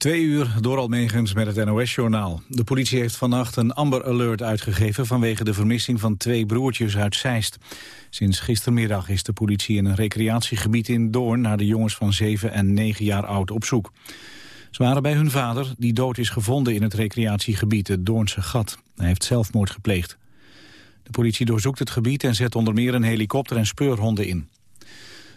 Twee uur door Almegens met het NOS-journaal. De politie heeft vannacht een Amber Alert uitgegeven... vanwege de vermissing van twee broertjes uit Zeist. Sinds gistermiddag is de politie in een recreatiegebied in Doorn... naar de jongens van 7 en 9 jaar oud op zoek. Ze waren bij hun vader, die dood is gevonden in het recreatiegebied... het Doornse Gat. Hij heeft zelfmoord gepleegd. De politie doorzoekt het gebied en zet onder meer een helikopter en speurhonden in.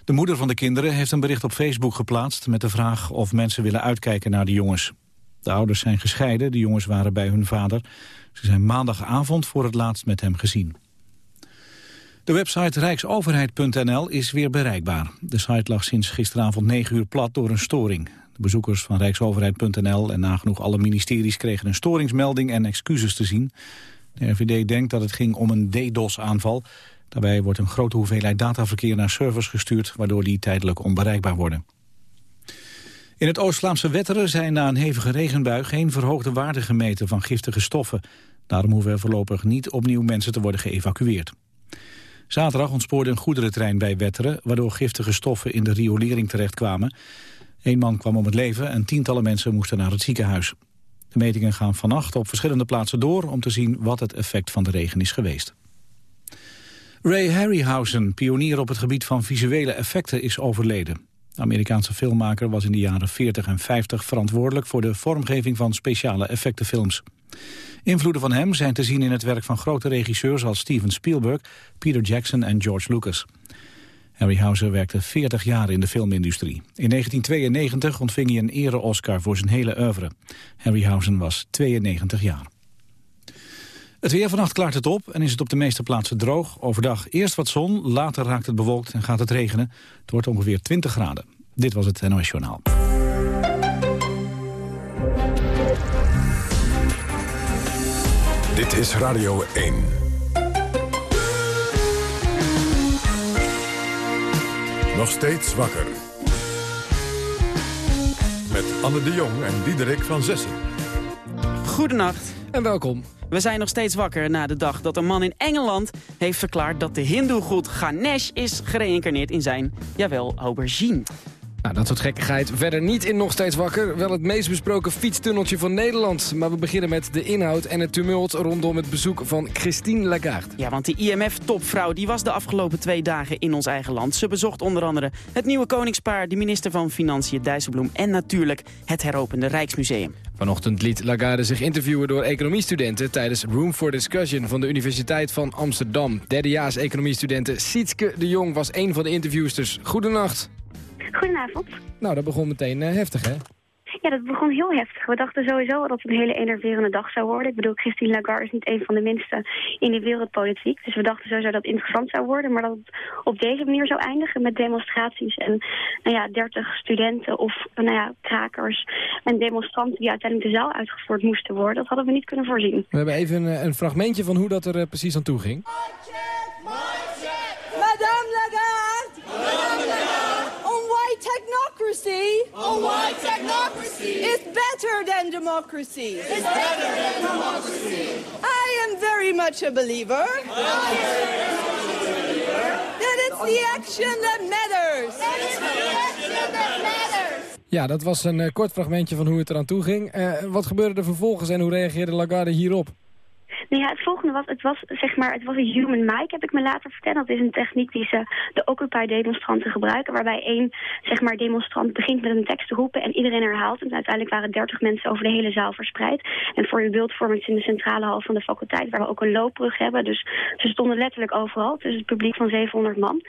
De moeder van de kinderen heeft een bericht op Facebook geplaatst... met de vraag of mensen willen uitkijken naar de jongens. De ouders zijn gescheiden, de jongens waren bij hun vader. Ze zijn maandagavond voor het laatst met hem gezien. De website rijksoverheid.nl is weer bereikbaar. De site lag sinds gisteravond 9 uur plat door een storing. De bezoekers van rijksoverheid.nl en nagenoeg alle ministeries kregen een storingsmelding en excuses te zien. De RVD denkt dat het ging om een DDoS-aanval. Daarbij wordt een grote hoeveelheid dataverkeer naar servers gestuurd... waardoor die tijdelijk onbereikbaar worden. In het Oost-Vlaamse Wetteren zijn na een hevige regenbui... geen verhoogde waarden gemeten van giftige stoffen. Daarom hoeven er voorlopig niet opnieuw mensen te worden geëvacueerd. Zaterdag ontspoorde een goederentrein bij Wetteren... waardoor giftige stoffen in de riolering terechtkwamen. Eén man kwam om het leven en tientallen mensen moesten naar het ziekenhuis. De metingen gaan vannacht op verschillende plaatsen door... om te zien wat het effect van de regen is geweest. Ray Harryhausen, pionier op het gebied van visuele effecten, is overleden. De Amerikaanse filmmaker was in de jaren 40 en 50 verantwoordelijk voor de vormgeving van speciale effectenfilms. Invloeden van hem zijn te zien in het werk van grote regisseurs als Steven Spielberg, Peter Jackson en George Lucas. Harryhausen werkte 40 jaar in de filmindustrie. In 1992 ontving hij een ere-Oscar voor zijn hele oeuvre. Harryhausen was 92 jaar. Het weer vannacht klaart het op en is het op de meeste plaatsen droog. Overdag eerst wat zon, later raakt het bewolkt en gaat het regenen. Het wordt ongeveer 20 graden. Dit was het NOS Journaal. Dit is Radio 1. Nog steeds wakker. Met Anne de Jong en Diederik van Zessen. Goedenacht. En welkom. We zijn nog steeds wakker na de dag dat een man in Engeland heeft verklaard dat de hindoegoed Ganesh is gereïncarneerd in zijn, jawel, aubergine. Nou, dat soort gekkigheid verder niet in Nog Steeds Wakker. Wel het meest besproken fietstunneltje van Nederland. Maar we beginnen met de inhoud en het tumult rondom het bezoek van Christine Lagarde. Ja, want die IMF-topvrouw die was de afgelopen twee dagen in ons eigen land. Ze bezocht onder andere het nieuwe koningspaar, de minister van Financiën Dijsselbloem... en natuurlijk het heropende Rijksmuseum. Vanochtend liet Lagarde zich interviewen door economiestudenten... tijdens Room for Discussion van de Universiteit van Amsterdam. Derdejaars economiestudenten Sietske de Jong was een van de interviewsters. Goedenacht. Goedenavond. Nou, dat begon meteen uh, heftig, hè? Ja, dat begon heel heftig. We dachten sowieso dat het een hele enerverende dag zou worden. Ik bedoel, Christine Lagarde is niet een van de minste in de wereldpolitiek. Dus we dachten sowieso dat het interessant zou worden. Maar dat het op deze manier zou eindigen met demonstraties en nou ja, 30 studenten of nou ja, krakers en demonstranten die uiteindelijk de zaal uitgevoerd moesten worden. Dat hadden we niet kunnen voorzien. We hebben even een, een fragmentje van hoe dat er uh, precies aan toe ging. Madame Lagarde! Madame Lagarde! On white technocracy! White technocracy! Is better than democracy! Is better than democracy! I am very much a believer. That it's the action that matters! That it's the action that matters! Ja, dat was een uh, kort fragmentje van hoe het eraan toe ging. Uh, wat gebeurde er vervolgens en hoe reageerde Lagarde hierop? Nou ja, het volgende was, het was zeg maar, het was een human mic, heb ik me later verteld. Dat is een techniek die ze de Occupy-demonstranten gebruiken, waarbij één, zeg maar, demonstrant begint met een tekst te roepen en iedereen herhaalt. En uiteindelijk waren 30 mensen over de hele zaal verspreid. En voor je beeldvorming in de centrale hal van de faculteit, waar we ook een loopbrug hebben. Dus ze stonden letterlijk overal, tussen het publiek van 700 man.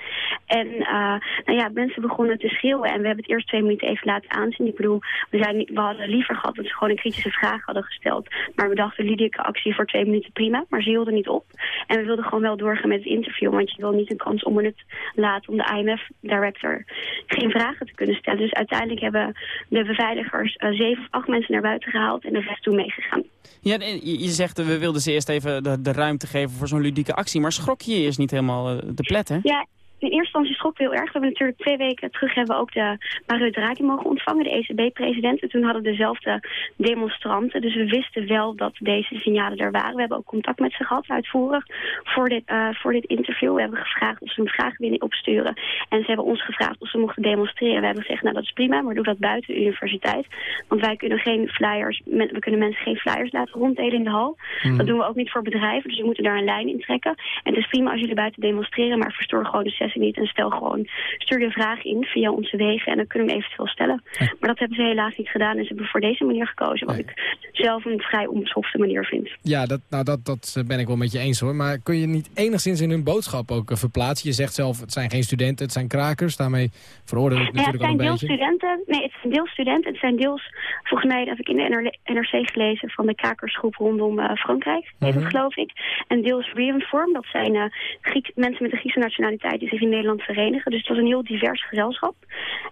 En uh, nou ja, mensen begonnen te schreeuwen en we hebben het eerst twee minuten even laten aanzien. Ik bedoel, we, zijn, we hadden liever gehad dat ze gewoon een kritische vraag hadden gesteld. Maar we dachten, ludieke actie voor twee minuten prima, maar ze hielden niet op. En we wilden gewoon wel doorgaan met het interview, want je wil niet een kans om het laten om de IMF-director geen vragen te kunnen stellen. Dus uiteindelijk hebben de beveiligers uh, zeven of acht mensen naar buiten gehaald en de rest toen meegegaan. Ja, je zegt we wilden ze eerst even de, de ruimte geven voor zo'n ludieke actie, maar schrok je eerst niet helemaal uh, de plet, hè? Ja, in eerste instantie schrok heel erg. We hebben natuurlijk twee weken terug hebben we ook de Mario Draghi mogen ontvangen, de ECB-president. En toen hadden dezelfde demonstranten. Dus we wisten wel dat deze signalen er waren. We hebben ook contact met ze gehad, uitvoerig, voor dit, uh, voor dit interview. We hebben gevraagd of ze een vraag willen opsturen. En ze hebben ons gevraagd of ze mochten demonstreren. We hebben gezegd, nou dat is prima, maar doe dat buiten de universiteit. Want wij kunnen geen flyers, we kunnen mensen geen flyers laten ronddelen in de hal. Hmm. Dat doen we ook niet voor bedrijven, dus we moeten daar een lijn in trekken. En het is prima als jullie buiten demonstreren, maar verstoor gewoon de sessie niet. En stel gewoon, stuur je een vraag in via onze wegen en dan kunnen we hem eventueel stellen. Maar dat hebben ze helaas niet gedaan en ze hebben voor deze manier gekozen. Wat ik zelf een vrij onbeschofte manier vind. Ja, dat, nou, dat, dat ben ik wel met je eens hoor. Maar kun je niet enigszins in hun boodschap ook eh, verplaatsen? Je zegt zelf, het zijn geen studenten, het zijn krakers. Daarmee veroordeel ik natuurlijk ja, al een beetje. Het zijn deels studenten. Nee, het zijn deels studenten. Het zijn deels, volgens mij, dat heb ik in de NRC gelezen... van de krakersgroep rondom uh, Frankrijk, mm -hmm. geloof ik. En deels Reinform, dat zijn uh, Griek, mensen met een Griekse nationaliteit... die zich in Nederland verenigen. Dus het was een heel divers gezelschap.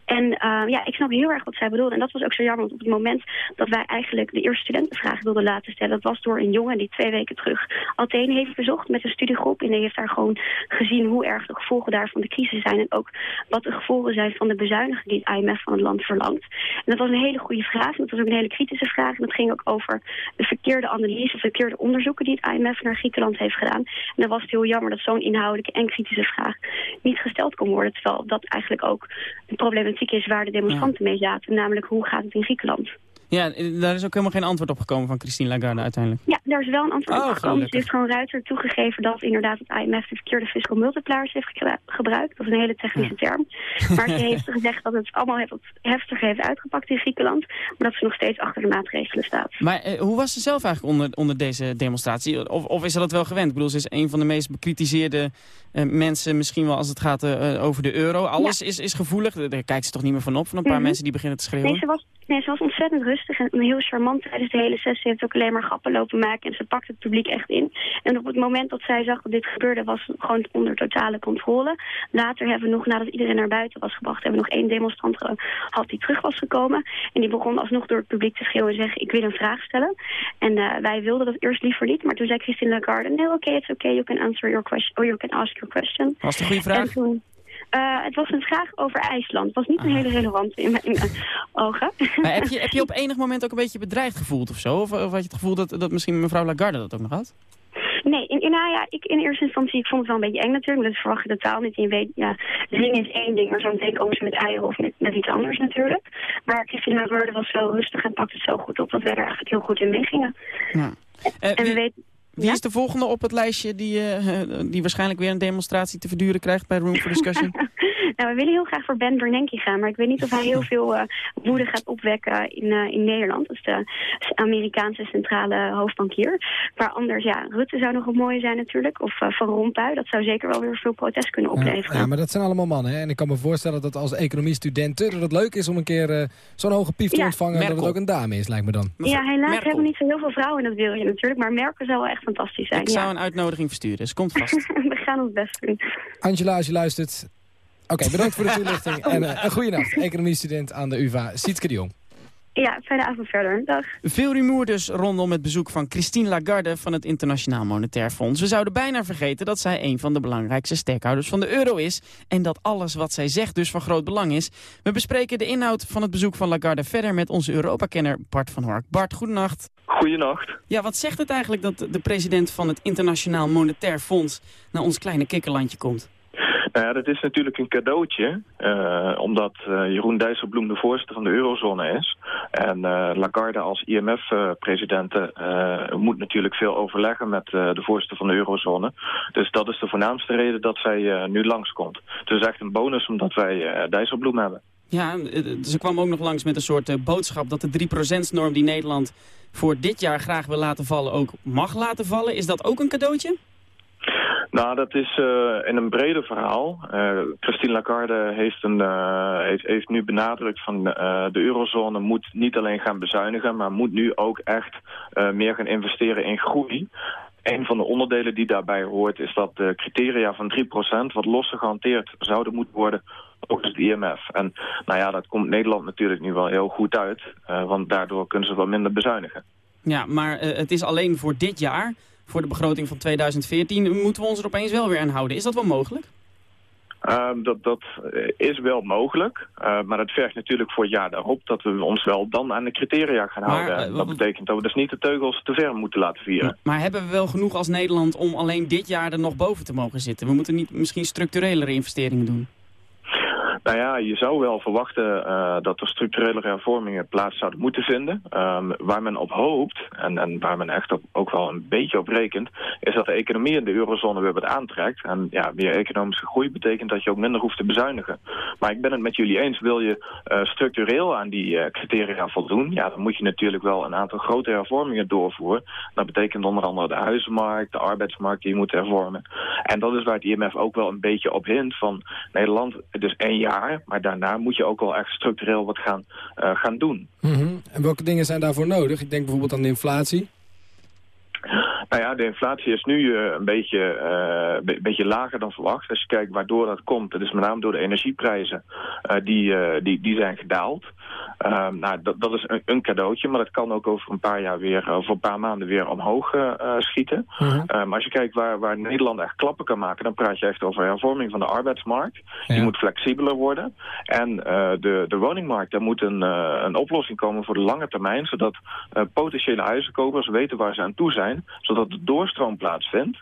En uh, ja, ik snap heel erg wat zij bedoelden. En dat was ook zo jammer, want op het moment dat wij eigenlijk... de eerste studentenvraag wilden laten stellen... dat was door een jongen die twee weken terug Athene heeft bezocht met een studiegroep. En die heeft daar gewoon gezien hoe erg de gevolgen daarvan de crisis zijn. En ook wat de gevolgen zijn van de bezuiniging die het IMF van het land verlangt. En dat was een hele goede vraag. En dat was ook een hele kritische vraag. En dat ging ook over de verkeerde analyse, de verkeerde onderzoeken die het IMF naar Griekenland heeft gedaan. En dan was het heel jammer dat zo'n inhoudelijke en kritische vraag niet gesteld kon worden. Terwijl dat eigenlijk ook een problematiek is waar de demonstranten mee zaten. Namelijk hoe gaat het in Griekenland? Ja, daar is ook helemaal geen antwoord op gekomen van Christine Lagarde uiteindelijk. Ja, daar is wel een antwoord oh, op gekomen. Ze heeft gewoon Ruiter toegegeven dat inderdaad het IMF de verkeerde fiscal multipliers heeft gebruikt. Dat is een hele technische term. Maar ze heeft gezegd dat het allemaal wat heftiger heeft uitgepakt in Griekenland. Maar dat ze nog steeds achter de maatregelen staat. Maar eh, hoe was ze zelf eigenlijk onder, onder deze demonstratie? Of, of is ze dat wel gewend? Ik bedoel, ze is een van de meest bekritiseerde uh, mensen misschien wel als het gaat uh, over de euro. Alles is, is gevoelig. Daar kijkt ze toch niet meer van op van een paar mhm. mensen die beginnen te schreeuwen? Nee, ze was, nee, ze was ontzettend rustig en heel charmant tijdens de hele sessie. Ze heeft ook alleen maar grappen lopen maken en ze pakt het publiek echt in. En op het moment dat zij zag dat dit gebeurde was gewoon onder totale controle. Later hebben we nog, nadat iedereen naar buiten was gebracht, hebben we nog één demonstrant gehad die terug was gekomen. En die begon alsnog door het publiek te schreeuwen en zeggen, ik wil een vraag stellen. En uh, wij wilden dat eerst liever niet, maar toen zei Christine Lagarde, nee, oké, okay, it's okay, you can answer your question, or you can ask your question. Was het een goede vraag? Uh, het was een vraag over IJsland. Het was niet een ah. hele relevante in mijn, ogen. Maar heb, je, heb je op enig moment ook een beetje bedreigd gevoeld of zo? Of, of had je het gevoel dat, dat misschien mevrouw Lagarde dat ook nog had? Nee, in, in, nou ja, ik in eerste instantie ik vond het wel een beetje eng natuurlijk. Dat verwacht je totaal niet. En je weet, ja, zingen is één ding, maar zo meteen komen ze met eieren of met, met iets anders natuurlijk. Maar Christine Lagarde was zo rustig en pakte het zo goed op dat wij er eigenlijk heel goed in meegingen. Ja. en we weten... Wie is de volgende op het lijstje die, uh, die waarschijnlijk weer een demonstratie te verduren krijgt bij Room for Discussion? nou, we willen heel graag voor Ben Bernanke gaan, maar ik weet niet of hij heel veel uh, woede gaat opwekken in, uh, in Nederland. Dat is de Amerikaanse centrale hoofdbankier. Maar anders, ja, Rutte zou nog een mooie zijn natuurlijk. Of Van Rompuy, dat zou zeker wel weer veel protest kunnen opleveren. Ja, ja, maar dat zijn allemaal mannen, hè? En ik kan me voorstellen dat als economiestudenten dat het leuk is om een keer zo'n hoge pief te ontvangen, dat het ook een dame is, lijkt me dan. Ja, helaas Merkel. hebben we niet zo heel veel vrouwen in dat wielje natuurlijk, maar Merkel zou wel echt fantastisch zijn. Ik zou een uitnodiging versturen, dus komt vast. We gaan ons best doen. Angela, als je luistert. Oké, bedankt voor de toelichting. En uh, een goede nacht. Economiestudent aan de UvA, Sietske de Jong. Ja, fijne avond verder. Dag. Veel rumoer dus rondom het bezoek van Christine Lagarde van het Internationaal Monetair Fonds. We zouden bijna vergeten dat zij een van de belangrijkste sterkhouders van de euro is. En dat alles wat zij zegt dus van groot belang is. We bespreken de inhoud van het bezoek van Lagarde verder met onze Europa-kenner Bart van Hork. Bart, goedenacht. Goedenacht. Ja, wat zegt het eigenlijk dat de president van het Internationaal Monetair Fonds naar ons kleine kikkerlandje komt? Ja, dat is natuurlijk een cadeautje, uh, omdat uh, Jeroen Dijsselbloem de voorzitter van de eurozone is. En Lagarde als IMF-president moet natuurlijk veel overleggen met de voorzitter van de eurozone. Dus dat is de voornaamste reden dat zij nu langskomt. Het is echt een bonus omdat wij Dijsselbloem hebben. Ja, ze kwam ook nog langs met een soort boodschap dat de 3%-norm die Nederland voor dit jaar graag wil laten vallen ook mag laten vallen. Is dat ook een cadeautje? Nou, dat is uh, in een breder verhaal. Uh, Christine Lagarde heeft, een, uh, heeft, heeft, nu benadrukt van de eurozone moet niet alleen gaan bezuinigen, maar moet nu ook echt meer gaan investeren in groei. Een van de onderdelen die daarbij hoort is dat de criteria van 3% wat losser gehanteerd zouden moeten worden ook het IMF. En nou ja, dat komt Nederland natuurlijk nu wel heel goed uit, want daardoor kunnen ze wel minder bezuinigen. Ja, maar het is alleen voor dit jaar voor de begroting van 2014 moeten we ons er opeens wel weer aan houden. Is dat wel mogelijk? Ehm, dat, dat is wel mogelijk, uh, maar het vergt natuurlijk voor het jaar daarop dat we ons wel dan aan de criteria gaan houden. Uh, dat betekent dat we dus niet de teugels te ver moeten laten vieren. Maar hebben we wel genoeg als Nederland om alleen dit jaar er nog boven te mogen zitten? We moeten niet misschien structurelere investeringen doen. Nou ja, je zou wel verwachten uh, dat er structurele hervormingen plaats zouden moeten vinden. Um, waar men op hoopt, en, en waar men echt ook wel een beetje op rekent, is dat de economie in de eurozone weer wat aantrekt. En ja, meer economische groei betekent dat je ook minder hoeft te bezuinigen. Maar ik ben het met jullie eens, wil je uh, structureel aan die uh, criteria voldoen, ja, dan moet je natuurlijk wel een aantal grote hervormingen doorvoeren. Dat betekent onder andere de huizenmarkt, de arbeidsmarkt die je moet hervormen. En dat is waar het IMF ook wel een beetje op hint van Nederland, is één jaar maar daarna moet je ook wel echt structureel wat gaan, uh, gaan doen. -hmm. En welke dingen zijn daarvoor nodig? Ik denk bijvoorbeeld aan de inflatie. Nou ja, de inflatie is nu uh, een beetje, uh, be beetje lager dan verwacht. Als je kijkt waardoor dat komt, dat is met name door de energieprijzen. Uh, die, die, die zijn gedaald. Ehm, nou, dat, dat is een, een, cadeautje, maar dat kan ook over een paar jaar weer, over een paar maanden weer omhoog schieten. -huh. maar als je kijkt waar, waar Nederland echt klappen kan maken, dan praat je echt over hervorming van de arbeidsmarkt. Ja. Die moet flexibeler worden. En de, de woningmarkt, daar moet een, een oplossing komen voor de lange termijn, zodat potentiële huizenkopers weten waar ze aan toe zijn, zodat de doorstroom plaatsvindt.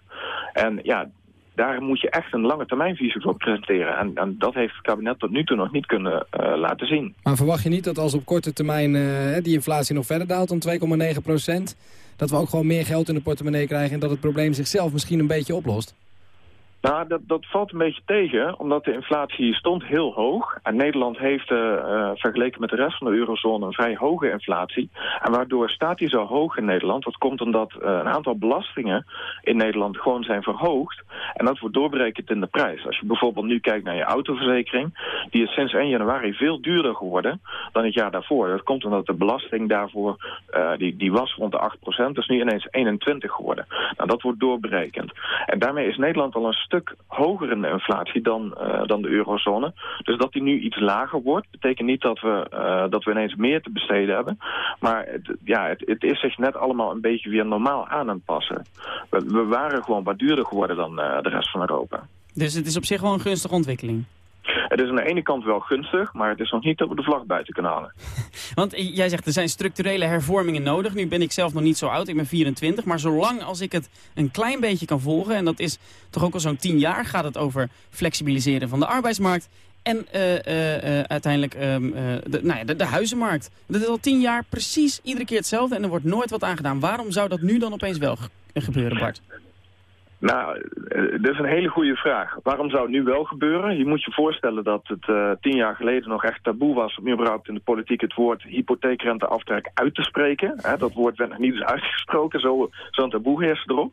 En ja, daar moet je echt een lange termijnvisie voor presenteren. En, en, dat heeft het kabinet tot nu toe nog niet kunnen uh, laten zien. Maar verwacht je niet dat als op korte termijn uh, die inflatie nog verder daalt dan 2,9 procent... dat we ook gewoon meer geld in de portemonnee krijgen... en dat het probleem zichzelf misschien een beetje oplost? Nou, dat, dat valt een beetje tegen, omdat de inflatie stond heel hoog. En Nederland heeft uh, uh, vergeleken met de rest van de eurozone een vrij hoge inflatie. En waardoor staat die zo hoog in Nederland? Dat komt omdat uh, een aantal belastingen in Nederland gewoon zijn verhoogd. En dat wordt doorbrekend in de prijs. Als je bijvoorbeeld nu kijkt naar je autoverzekering... die is sinds 1 januari veel duurder geworden dan het jaar daarvoor. Dat komt omdat de belasting daarvoor, die, die was rond de 8%, dus nu ineens 21 geworden. Nou, dat wordt doorberekend. En daarmee is Nederland al een stuk hoger in de inflatie dan, uh, dan de eurozone. Dus dat die nu iets lager wordt, betekent niet dat we, uh, dat we ineens meer te besteden hebben. Maar het, ja, het, het, is zich net allemaal een beetje weer normaal aan het passen. We, waren gewoon wat duurder geworden dan uh, de rest van Europa. Dus het is op zich wel een gunstige ontwikkeling? Het is aan de ene kant wel gunstig, maar het is nog niet dat we de vlag buiten kunnen halen. Want jij zegt er zijn structurele hervormingen nodig. Nu ben ik zelf nog niet zo oud, ik ben 24. Maar zolang als ik het een klein beetje kan volgen, en dat is toch ook al zo'n 10 jaar, gaat het over flexibiliseren van de arbeidsmarkt. En uh, uh, uiteindelijk um, de, nou ja, de, huizenmarkt. Dat is al tien jaar precies iedere keer hetzelfde en er wordt nooit wat aan gedaan. Waarom zou dat nu dan opeens wel gebeuren, Bart? Nou, dat is een hele goede vraag. Waarom zou het nu wel gebeuren? Je moet je voorstellen dat het uh, tien jaar geleden nog echt taboe was... om überhaupt in de politiek het woord hypotheekrenteaftrek uit te spreken. Hè, dat woord werd nog niet eens uitgesproken, zo'n zo taboe heerst erop.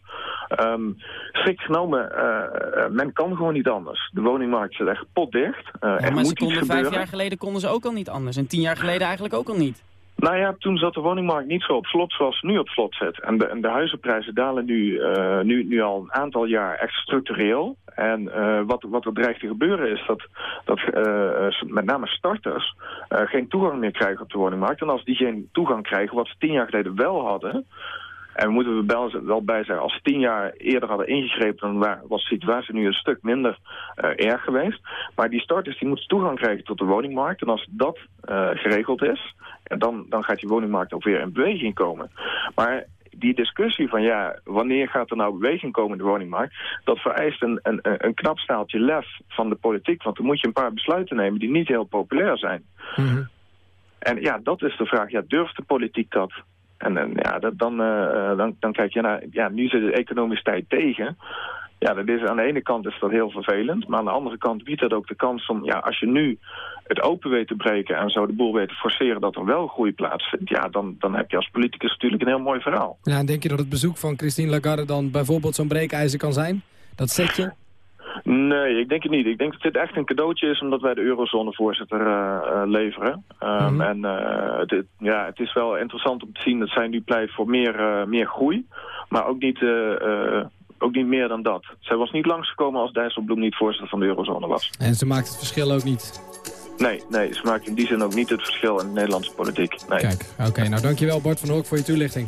Um, strikt genomen, uh, men kan gewoon niet anders. De woningmarkt zit echt potdicht. Uh, ja, maar ze konden vijf jaar geleden konden ze ook al niet anders. En tien jaar geleden eigenlijk ook al niet. Nou ja, toen zat de woningmarkt niet zo op slot zoals nu op slot zit. En de, en de huizenprijzen dalen nu, uh, nu, nu al een aantal jaar echt structureel. En uh, wat, wat er dreigt te gebeuren is dat, dat uh, met name starters geen toegang meer krijgen op de woningmarkt. En als die geen toegang krijgen, wat ze tien jaar geleden wel hadden... En we moeten er wel bij zeggen, als ze tien jaar eerder hadden ingegrepen... dan was de situatie nu een stuk minder uh, erg geweest. Maar die starters die moeten toegang krijgen tot de woningmarkt. En als dat uh, geregeld is, dan, dan gaat die woningmarkt ook weer in beweging komen. Maar die discussie van ja, wanneer gaat er nou beweging komen in de woningmarkt... dat vereist een, een, een knap staaltje lef van de politiek. Want dan moet je een paar besluiten nemen die niet heel populair zijn. Mm -hmm. En ja, dat is de vraag. Ja, durft de politiek dat? En, ja, dan, uh, dan, dan kijk je naar, ja, nu zit de economische tijd tegen. Ja, dat is, aan de ene kant is dat heel vervelend, maar aan de andere kant biedt dat ook de kans om, ja, als je nu het open weet te breken en zo de boel weet te forceren dat er wel groei plaatsvindt, ja, dan, dan heb je als politicus natuurlijk een heel mooi verhaal. Ja, en denk je dat het bezoek van Christine Lagarde dan bijvoorbeeld zo'n breekijzer kan zijn? Dat setje? Nee, ik denk het niet. Ik denk dat dit echt een cadeautje is omdat wij de eurozonevoorzitter uh, uh, leveren. Um, mm -hmm. En uh, het, ja, het is wel interessant om te zien dat zij nu pleit voor meer, meer groei. Maar ook niet, ook niet meer dan dat. Zij was niet langsgekomen als Dijsselbloem niet voorzitter van de eurozone was. En ze maakt het verschil ook niet? Nee, nee, ze maakt in die zin ook niet het verschil in de Nederlandse politiek. Nee. Kijk, oké. Okay, nou dankjewel Bart van Hoek voor je toelichting.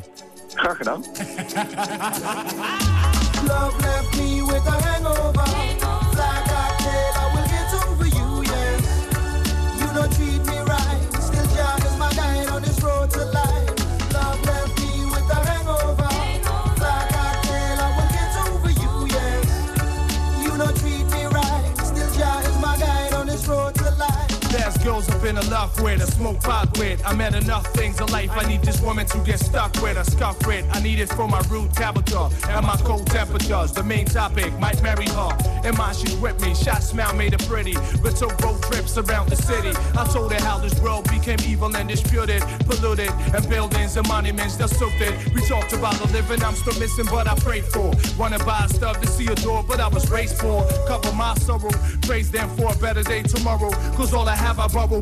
Graag gedaan. girls love with, a smoke pot with. I met enough things in life. I need this woman to get stuck with, a scuff with. I need it for my rude character and my cold temperatures. The main topic might marry her. In mind, she's with me. Shot smile made her pretty. We took road trips around the city. I told her how this world became evil and disputed, polluted, and buildings and monuments that soaked it. We talked about the living I'm still missing, but I prayed for. Wanna buy stuff to see a door, but I was raised for. Cover my sorrow, praise them for a better day tomorrow. Cause all I have, I borrow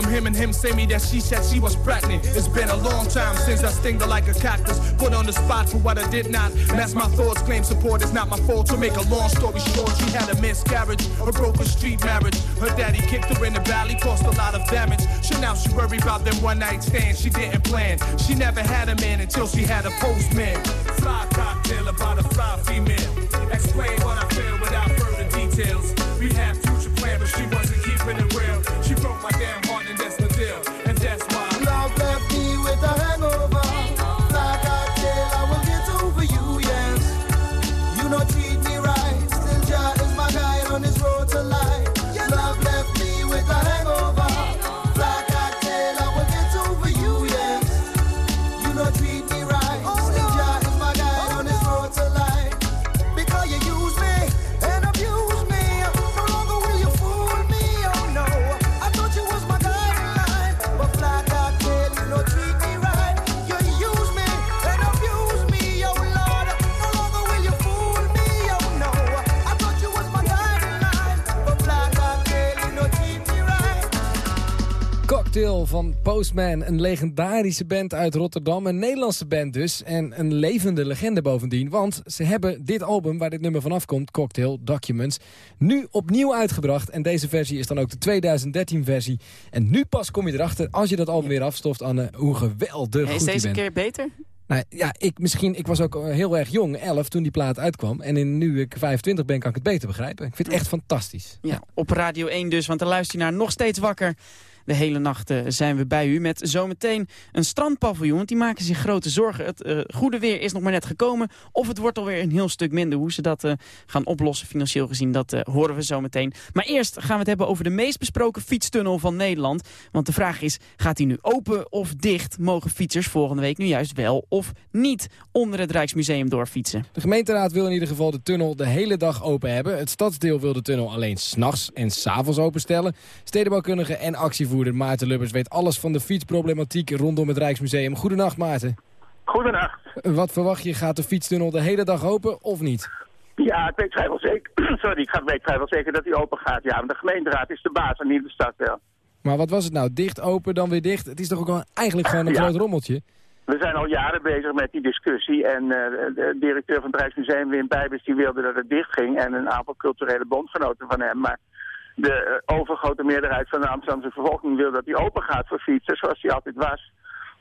From him and him say me that she said she was pregnant. It's been a long time since I stinged her like a cactus. Put on the spot for what I did not. Mask my thoughts, claim support is not my fault. To make a long story short, she had a miscarriage, a broken street marriage. Her daddy kicked her in the valley, caused a lot of damage. So now she worry about them one night stands she didn't plan. She never had a man until she had a postman. Fly cocktail about a fly female. Explain what I feel without further details. We had future plans, but she wasn't keeping it real. She broke my damn death Cocktail van Postman, een legendarische band uit Rotterdam. Een Nederlandse band dus. En een levende legende bovendien. Want ze hebben dit album, waar dit nummer vanaf komt, Cocktail Documents, nu opnieuw uitgebracht. En deze versie is dan ook de 2013 versie. En nu pas kom je erachter, als je dat album weer afstoft, Anne, hoe geweldig Hey, is goed je deze bent. keer beter? Nou ja, ik, misschien, ik was ook eh, heel erg jong, 11, toen die plaat uitkwam. En in, nu ik 25 ben, kan ik het beter begrijpen. Ik vind het echt fantastisch. Ja, op Radio 1 dus, want dan luister je naar Nog Steeds Wakker. De hele nacht eh, zijn we bij u met zometeen een strandpaviljoen. Want die maken zich grote zorgen. Het eh, goede weer is nog maar net gekomen. Of het wordt alweer een heel stuk minder. Hoe ze dat eh, gaan oplossen financieel gezien, dat horen we zometeen. Maar eerst gaan we het hebben over de meest besproken fietstunnel van Nederland. Want de vraag is, gaat die nu open of dicht? Mogen fietsers volgende week nu juist wel of niet onder het Rijksmuseum doorfietsen? De gemeenteraad wil in ieder geval de tunnel de hele dag open hebben. Het stadsdeel wil de tunnel alleen s'nachts en s'avonds openstellen. Stedenbouwkundige en actievoerder Maarten Lubbers weet alles van de fietsproblematiek rondom het Rijksmuseum. Goedenacht Maarten. Goedenacht. Wat verwacht je? Gaat de fietstunnel de hele dag open of niet? Ja, ik weet vrijwel zeker. Sorry, ik weet vrijwel zeker dat hij open gaat. Ja, maar de gemeenteraad is de baas en niet de stad wel. Maar wat was het nou? Dicht, open, dan weer dicht? Het is toch ook wel eigenlijk gewoon een Ja. groot rommeltje? We zijn al jaren bezig met die discussie. En eh, de directeur van het Rijksmuseum, Wim Bijbers, die wilde dat het dicht ging. En een aantal culturele bondgenoten van hem. Maar de eh, overgrote meerderheid van de Amsterdamse bevolking wil dat hij open gaat voor fietsen, zoals hij altijd was.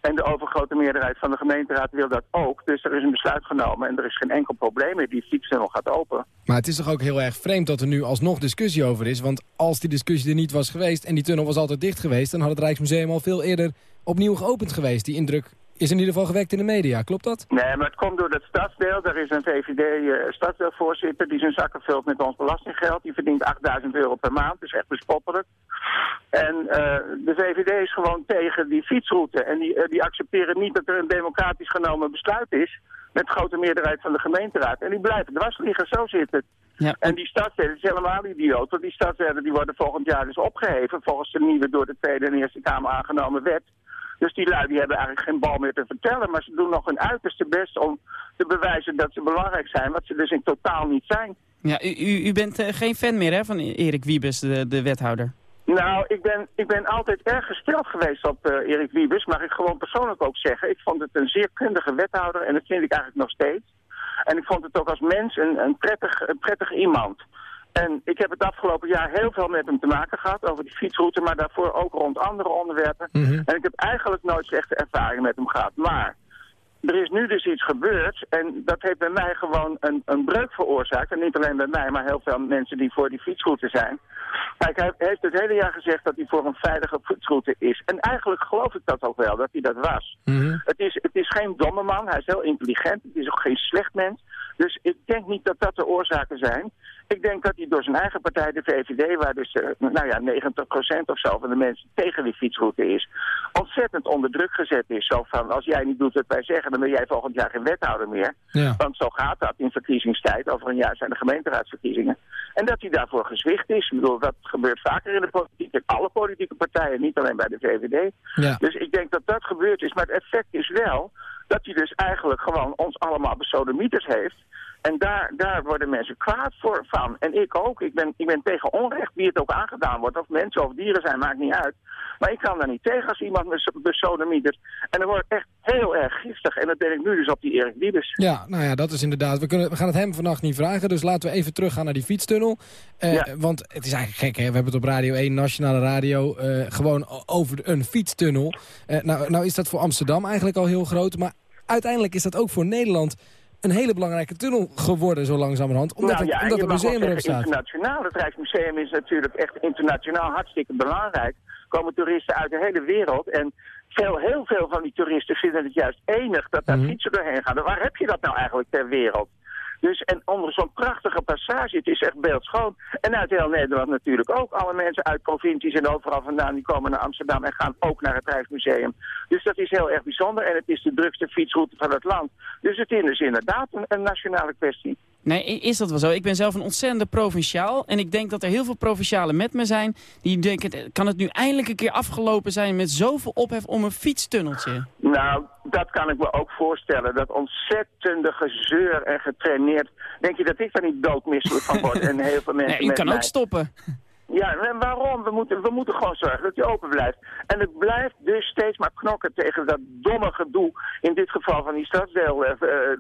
En de overgrote meerderheid van de gemeenteraad wil dat ook. Dus er is een besluit genomen en er is geen enkel probleem meer. Die fietstunnel gaat open. Maar het is toch ook heel erg vreemd dat er nu alsnog discussie over is. Want als die discussie er niet was geweest en die tunnel was altijd dicht geweest... dan had het Rijksmuseum al veel eerder opnieuw geopend geweest. Die indruk is in ieder geval gewekt in de media, klopt dat? Nee, maar het komt door het stadsdeel. Er is een VVD-stadsdeelvoorzitter die zijn zakken vult met ons belastinggeld. Die verdient 8000 euro per maand, dus echt bespottelijk. En eh, de VVD is gewoon tegen die fietsroute. En die, eh, die accepteren niet dat er een democratisch genomen besluit is... met grote meerderheid van de gemeenteraad. En die blijven dwars liggen, zo zit het. Ja. En die stadsdelen is helemaal idioot. Want die stadsdelen die worden volgend jaar dus opgeheven... volgens de nieuwe door de Tweede en Eerste Kamer aangenomen wet... Dus die lui die hebben eigenlijk geen bal meer te vertellen. Maar ze doen nog hun uiterste best om te bewijzen dat ze belangrijk zijn. Wat ze dus in totaal niet zijn. Ja, u, u, u bent eh, geen fan meer hè, van Erik Wiebes, de, de wethouder. Nou, ik ben, ik ben altijd erg gesteld geweest op eh, Erik Wiebes. Mag ik gewoon persoonlijk ook zeggen. Ik vond het een zeer kundige wethouder. En dat vind ik eigenlijk nog steeds. En ik vond het ook als mens een, een, prettig, een prettig iemand. En ik heb het afgelopen jaar heel veel met hem te maken gehad over die fietsroute, maar daarvoor ook rond andere onderwerpen. En ik heb eigenlijk nooit slechte ervaringen met hem gehad. Maar er is nu dus iets gebeurd en dat heeft bij mij gewoon een, een breuk veroorzaakt. En niet alleen bij mij, maar heel veel mensen die voor die fietsroute zijn. Kijk, hij heeft het hele jaar gezegd dat hij voor een veilige fietsroute is. En eigenlijk geloof ik dat ook wel, dat hij dat was. Het, is, het is geen domme man, hij is heel intelligent, het is ook geen slecht mens. Dus ik denk niet dat dat de oorzaken zijn. Ik denk dat hij door zijn eigen partij, de VVD, waar dus eh, nou ja, 90% of zo van de mensen tegen die fietsroute is, ontzettend onder druk gezet is. Zo van, als jij niet doet wat wij zeggen, dan ben jij volgend jaar geen wethouder meer. Ja. Want zo gaat dat in verkiezingstijd. Over een jaar zijn de gemeenteraadsverkiezingen. En dat hij daarvoor gezwicht is. Ik bedoel, dat gebeurt vaker in de politiek. In alle politieke partijen, niet alleen bij de VVD. Ja. Dus ik denk dat dat gebeurd is. Maar het effect is wel dat hij dus eigenlijk gewoon ons allemaal besodemieters heeft. En daar, daar worden mensen kwaad voor van. En ik ook. Ik ben, ik ben tegen onrecht wie het ook aangedaan wordt. Of mensen of dieren zijn, maakt niet uit. Maar ik kan daar niet tegen als iemand besodemietert. En dan word ik echt heel erg giftig. En dat ben ik nu dus op die Erik Wiebes. Ja, nou ja, dat is inderdaad. We, kunnen, we gaan het hem vannacht niet vragen, dus laten we even teruggaan naar die fietstunnel. Eh, Ja. Want het is eigenlijk gek, hè? we hebben het op Radio 1, Nationale Radio, eh, gewoon over een fietstunnel. Eh, nou, nou is dat voor Amsterdam eigenlijk al heel groot, maar uiteindelijk is dat ook voor Nederland een hele belangrijke tunnel geworden zo langzamerhand. Omdat nou het, ja, omdat het mag wel museum erop staat. internationaal. Het Rijksmuseum is natuurlijk echt internationaal hartstikke belangrijk. Er komen toeristen uit de hele wereld. En veel, heel veel van die toeristen vinden het juist enig dat daar Mhm. fietsen doorheen gaan. Waar heb je dat nou eigenlijk ter wereld? Dus en onder zo'n prachtige passage, het is echt beeldschoon. En uit heel Nederland natuurlijk ook. Alle mensen uit provincies en overal vandaan die komen naar Amsterdam en gaan ook naar het Rijksmuseum. Dus dat is heel erg bijzonder en het is de drukste fietsroute van het land. Dus het is inderdaad een, een nationale kwestie. Nee, is dat wel zo? Ik ben zelf een ontzettende provinciaal. En ik denk dat er heel veel provincialen met me zijn. Die denken, eh, kan het nu eindelijk een keer afgelopen zijn met zoveel ophef om een fietstunneltje? Nou, dat kan ik me ook voorstellen. Dat ontzettende gezeur en getraineerd. Denk je dat ik daar niet doodmisselijk van word? En heel veel mensen Nee, met kan mij. ook stoppen. Ja, en waarom? We moeten, we moeten gewoon zorgen dat hij open blijft. En het blijft dus steeds maar knokken tegen dat domme gedoe. In dit geval van die stadsdeel... eh, eh,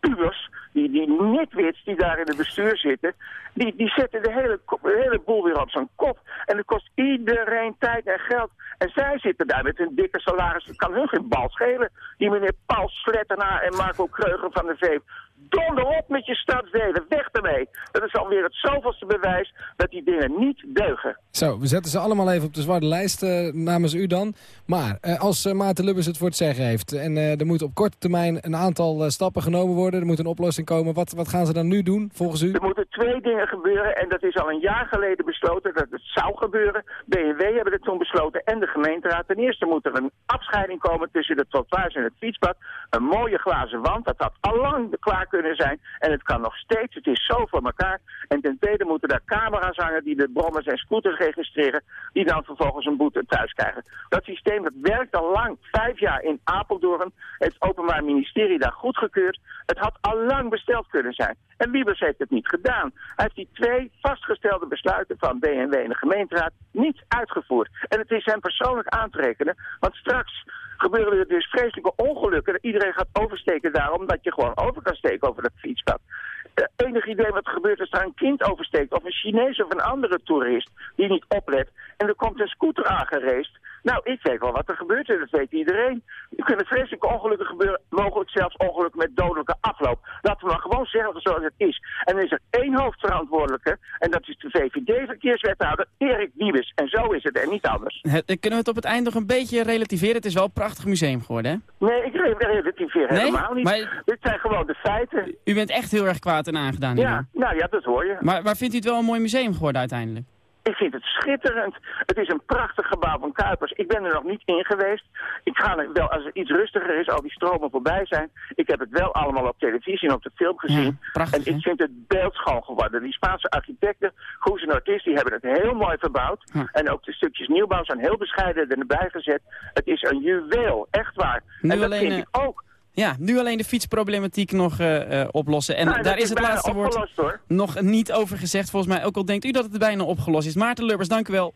pubers, die, die nitwits die daar in het bestuur zitten, die, die zetten de hele, hele boel weer op zijn kop. En het kost iedereen tijd en geld. En zij zitten daar met hun dikke salaris. Het kan hun geen bal schelen. Die meneer Paul Slettenaar en Marco Kreuger van de Veep. Donder op met je stadsdelen. Weg ermee. Dat is alweer het zoveelste bewijs dat die dingen niet deugen. Zo, we zetten ze allemaal even op de zwarte lijst eh, namens u dan. Maar eh, als eh, Maarten Lubbers het voor het zeggen heeft... en er moet op korte termijn een aantal stappen genomen worden... er moet een oplossing komen, wat, wat gaan ze dan nu doen volgens u? Er moeten twee dingen gebeuren en dat is al een jaar geleden besloten dat het zou gebeuren. BMW hebben het toen besloten en de gemeenteraad. Ten eerste moet er een afscheiding komen tussen de trottoirs en het fietspad. Een mooie glazen wand, dat had al lang klaar kunnen zijn. En het kan nog steeds, het is zo voor elkaar. En ten tweede moeten daar camera's hangen die de brommers en scooters registreren, die dan vervolgens een boete thuis krijgen. Dat systeem dat werkt al lang, vijf jaar in Apeldoorn. Het Openbaar Ministerie daar goedgekeurd. Het had al lang besteld kunnen zijn. En Wiebers heeft het niet gedaan. Hij heeft die twee vastgestelde besluiten van BMW en de gemeenteraad niet uitgevoerd. En het is hem persoonlijk aan te rekenen, want straks gebeuren er dus vreselijke ongelukken. Iedereen gaat oversteken daarom dat je gewoon over kan steken over dat fietspad. Uh, enig idee wat er gebeurt als daar een kind oversteekt of een Chinees of een andere toerist die niet oplet en er komt een scooter aangereest. Nou, ik weet wel wat er gebeurt en dat weet iedereen. Er kunnen vreselijke ongelukken gebeuren, mogelijk zelfs ongelukken met dodelijke afloop. Laten we maar gewoon zeggen zoals het is. En dan is er één hoofdverantwoordelijke en dat is de VVD-verkeerswethouder Erik Wiebes. En zo is het en niet anders. Het, kunnen we het op het eind nog een beetje relativeren? Het is wel een prachtig museum geworden, hè? Nee, ik relativeer helemaal niet. Maar... Dit zijn gewoon de feiten. U bent echt heel erg kwaad en aangedaan. Ja, nou ja, dat hoor je. Maar, maar vindt u het wel een mooi museum geworden uiteindelijk? Ik vind het schitterend. Het is een prachtig gebouw van Kuipers. Ik ben er nog niet in geweest. Ik ga er wel, als het iets rustiger is, al die stromen voorbij zijn. Ik heb het wel allemaal op televisie en op de film gezien. prachtig, en ik vind het beeldschoon geworden. Die Spaanse architecten, Goes en Ortiz, die hebben het heel mooi verbouwd. En ook de stukjes nieuwbouw zijn heel bescheiden erbij gezet. Het is een juweel, echt waar. Nu en dat alleen, vind ik ook. Ja, nu alleen de fietsproblematiek nog uh, oplossen. En nou, daar is het laatste woord hoor. nog niet over gezegd, volgens mij. Ook al denkt u dat het bijna opgelost is. Maarten Lubbers, dank u wel.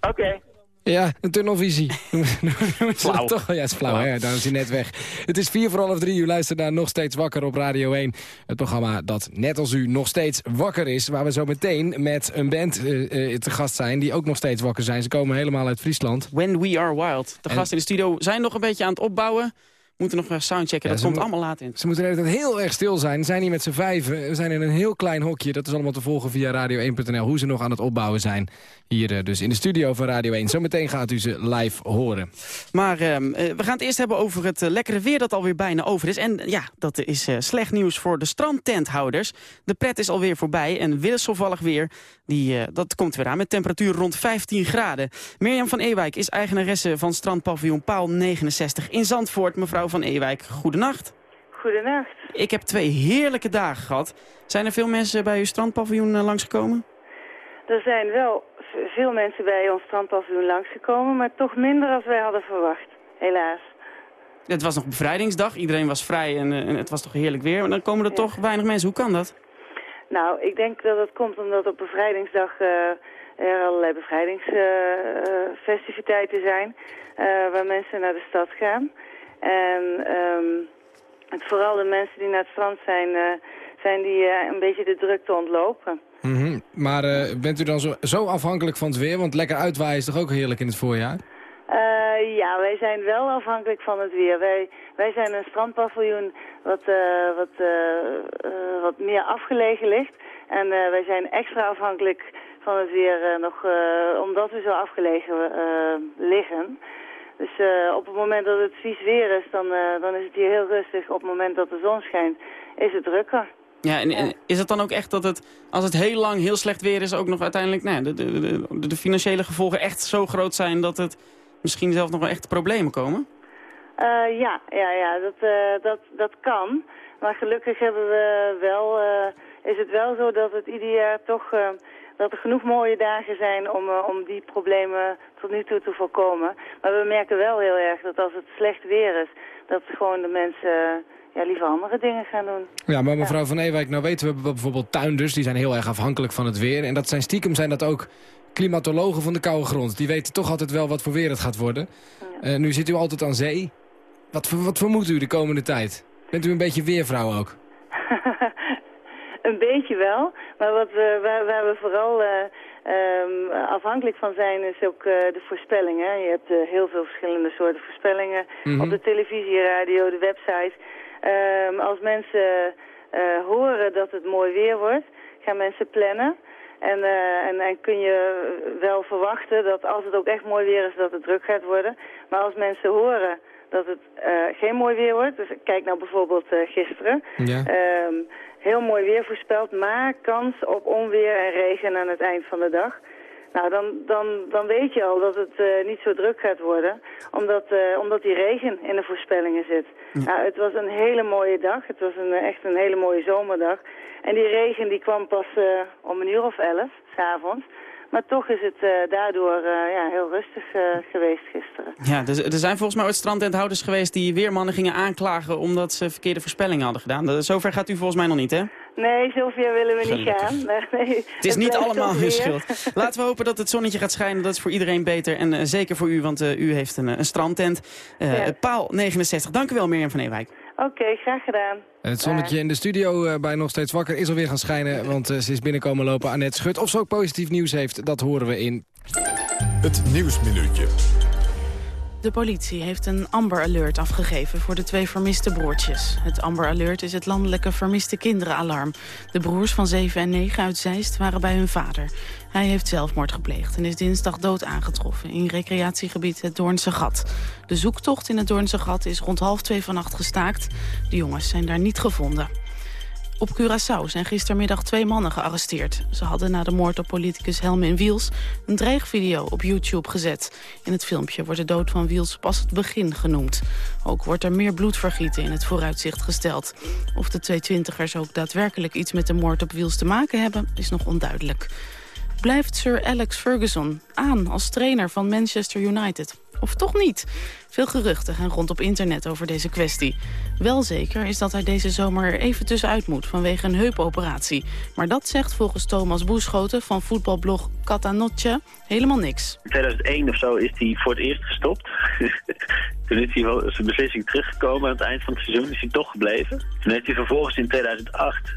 Oké. Okay. Ja, een tunnelvisie. flauw. Toch, ja, het is flauw, hè? dan is hij net weg. Het is vier voor half drie, u luistert naar Nog Steeds Wakker op Radio 1. Het programma dat net als u nog steeds wakker is... waar we zo meteen met een band uh, te gast zijn... die ook nog steeds wakker zijn. Ze komen helemaal uit Friesland. When We Are Wild. De gasten in de studio zijn nog een beetje aan het opbouwen moeten nog soundchecken. dat komt allemaal laat in. Ze moeten heel erg stil zijn. We zijn hier met z'n vijven. We zijn in een heel klein hokje. Dat is allemaal te volgen via radio1.nl. Hoe ze nog aan het opbouwen zijn. Hier uh, dus in de studio van Radio 1. Zometeen gaat u ze live horen. Maar uh, we gaan het eerst hebben over het lekkere weer dat alweer bijna over is. En ja, dat is slecht nieuws voor de strandtenthouders. De pret is alweer voorbij en wisselvallig weer. Die, dat komt weer aan met temperatuur rond 15 graden. Mirjam van Ewijk is eigenaresse van strandpaviljoen Paal 69 in Zandvoort. Mevrouw van Ewijk, goedenacht. Goedenacht. Ik heb twee heerlijke dagen gehad. Zijn er veel mensen bij uw strandpaviljoen langsgekomen? Er zijn wel veel mensen bij ons strandpaviljoen langsgekomen, maar toch minder als wij hadden verwacht, helaas. Het was nog bevrijdingsdag, iedereen was vrij en, en het was toch heerlijk weer. Maar dan komen er toch weinig mensen. Hoe kan dat? Nou, ik denk dat het komt omdat op bevrijdingsdag uh, er allerlei bevrijdingsfestiviteiten zijn. Uh, waar mensen naar de stad gaan. En um, het, vooral de mensen die naar het strand zijn, zijn die een beetje de drukte ontlopen. Mm. Maar bent u dan zo, zo, afhankelijk van het weer? Want lekker uitwaaien is toch ook heerlijk in het voorjaar? Uh, ja, wij zijn wel afhankelijk van het weer. Wij, wij zijn een strandpaviljoen wat, uh, wat, wat meer afgelegen ligt. En wij zijn extra afhankelijk van het weer nog omdat we zo afgelegen liggen. Dus op het moment dat het vies weer is, dan, dan is het hier heel rustig. Op het moment dat de zon schijnt, is het drukker. Ja, en, is het dan ook echt dat het, als het heel lang heel slecht weer is, ook nog uiteindelijk nou, de, de, de, de, financiële gevolgen echt zo groot zijn dat het misschien zelf nog wel echt problemen komen? Uh, ja, ja, ja dat, uh, dat, dat kan. Maar gelukkig hebben we wel, uh, is het wel zo dat het ieder jaar toch, dat er genoeg mooie dagen zijn om, om die problemen tot nu toe te voorkomen. Maar we merken wel heel erg dat als het slecht weer is, dat gewoon de mensen ja, liever andere dingen gaan doen. Ja, maar mevrouw Van Ewijk, nou weten we bijvoorbeeld tuinders... die zijn heel erg afhankelijk van het weer. En dat zijn stiekem zijn dat ook klimatologen van de koude grond. Die weten toch altijd wel wat voor weer het gaat worden. Ja. Uh, nu zit u altijd aan zee. Wat, wat vermoedt u de komende tijd? Bent u een beetje weervrouw ook? een beetje wel. Maar wat we, waar, waar we vooral... Uh, Um, afhankelijk van zijn is ook uh, de voorspellingen. Je hebt uh, heel veel verschillende soorten voorspellingen. Mm -hmm. Op de televisie, radio, de website. Um, als mensen horen dat het mooi weer wordt, gaan mensen plannen. En, uh, en, en kun je wel verwachten dat als het ook echt mooi weer is, dat het druk gaat worden. Maar als mensen horen dat het uh, geen mooi weer wordt, dus kijk nou bijvoorbeeld gisteren. Ja. Um, heel mooi weer voorspeld, maar kans op onweer en regen aan het eind van de dag. Nou, dan, dan, dan weet je al dat het uh, niet zo druk gaat worden, omdat, uh, omdat die regen in de voorspellingen zit. Ja. Nou, het was een hele mooie dag, het was een, echt een hele mooie zomerdag. En die regen die kwam pas uh, om een uur of elf, s'avonds. Maar toch is het daardoor ja, heel rustig geweest gisteren. Ja, er, er zijn volgens mij ooit strandtenthouders geweest die weermannen gingen aanklagen omdat ze verkeerde voorspellingen hadden gedaan. Zover gaat u volgens mij nog niet, hè? Nee, zover willen we niet gaan. Nee, het is niet allemaal uw schuld. Laten we hopen dat het zonnetje gaat schijnen. Dat is voor iedereen beter. En uh, zeker voor u, want uh, u heeft een, een strandtent. Uh, ja. Paal 69. Dank u wel, Mirjam van Ewijk. Oké, okay, graag gedaan. Het zonnetje in de studio bij Nog Steeds Wakker is alweer gaan schijnen. Want ze is binnenkomen lopen. Annette Schut. Of ze ook positief nieuws heeft, dat horen we in... Het Nieuwsminuutje. De politie heeft een Amber Alert afgegeven voor de twee vermiste broertjes. Het Amber Alert is het landelijke vermiste kinderenalarm. De broers van 7 en 9 uit Zeist waren bij hun vader. Hij heeft zelfmoord gepleegd en is dinsdag dood aangetroffen... in recreatiegebied het Doornse Gat. De zoektocht in het Doornse Gat is rond half twee vannacht gestaakt. De jongens zijn daar niet gevonden. Op Curaçao zijn gistermiddag twee mannen gearresteerd. Ze hadden na de moord op politicus Helmin Wiels een dreigvideo op YouTube gezet. In het filmpje wordt de dood van Wiels pas het begin genoemd. Ook wordt er meer bloedvergieten in het vooruitzicht gesteld. Of de twee twintigers ook daadwerkelijk iets met de moord op Wiels te maken hebben, is nog onduidelijk. Blijft Sir Alex Ferguson aan als trainer van Manchester United? Of toch niet? Veel geruchten gaan rond op internet over deze kwestie. Wel zeker is dat hij deze zomer er even tussenuit moet vanwege een heupoperatie. Maar dat zegt volgens Thomas Boeschoten van voetbalblog Catanotje helemaal niks. In 2001 of zo is hij voor het eerst gestopt. Toen is hij zijn beslissing teruggekomen aan het eind van het seizoen. Is hij toch gebleven. Toen heeft hij vervolgens in 2008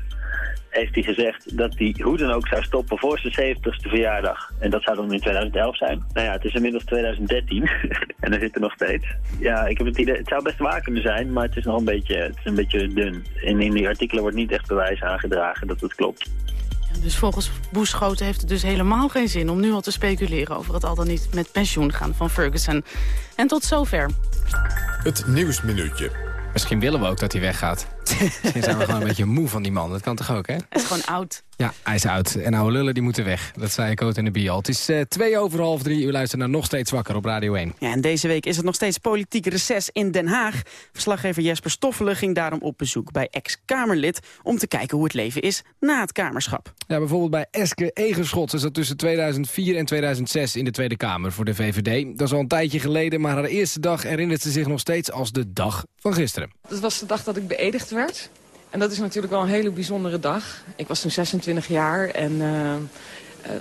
heeft hij gezegd dat hij hoe dan ook zou stoppen voor zijn 70ste verjaardag. En dat zou dan in 2011 zijn. Nou ja, het is inmiddels 2013 en hij zit er nog steeds. Ja, ik heb het idee, het zou best waar kunnen zijn, maar het is nog een beetje, het is een beetje dun. En in die artikelen wordt niet echt bewijs aangedragen dat het klopt. Ja, dus volgens Boeschoten heeft het dus helemaal geen zin om nu al te speculeren over het al dan niet met pensioen gaan van Ferguson. En tot zover. Het Nieuwsminuutje. Misschien willen we ook dat hij weggaat. Misschien zijn we gewoon een beetje moe van die man. Dat kan toch ook, hè? Hij is gewoon oud. Ja, hij is oud. En oude lullen die moeten weg. Dat zei ik ook in de bio. Het is uh, twee over half drie. U luistert naar Nog Steeds Wakker op Radio 1. Ja, en deze week is het nog steeds politiek reces in Den Haag. Verslaggever Jesper Stoffelen ging daarom op bezoek bij ex-Kamerlid... om te kijken hoe het leven is na het Kamerschap. Ja, bijvoorbeeld bij Eske Egerschot. Ze zat tussen 2004 en 2006 in de Tweede Kamer voor de VVD. Dat is al een tijdje geleden, maar haar eerste dag herinnert ze zich nog steeds als de dag van gisteren. Dat was de dag dat ik beëdigd En dat is natuurlijk wel een hele bijzondere dag. Ik was toen 26 jaar en uh,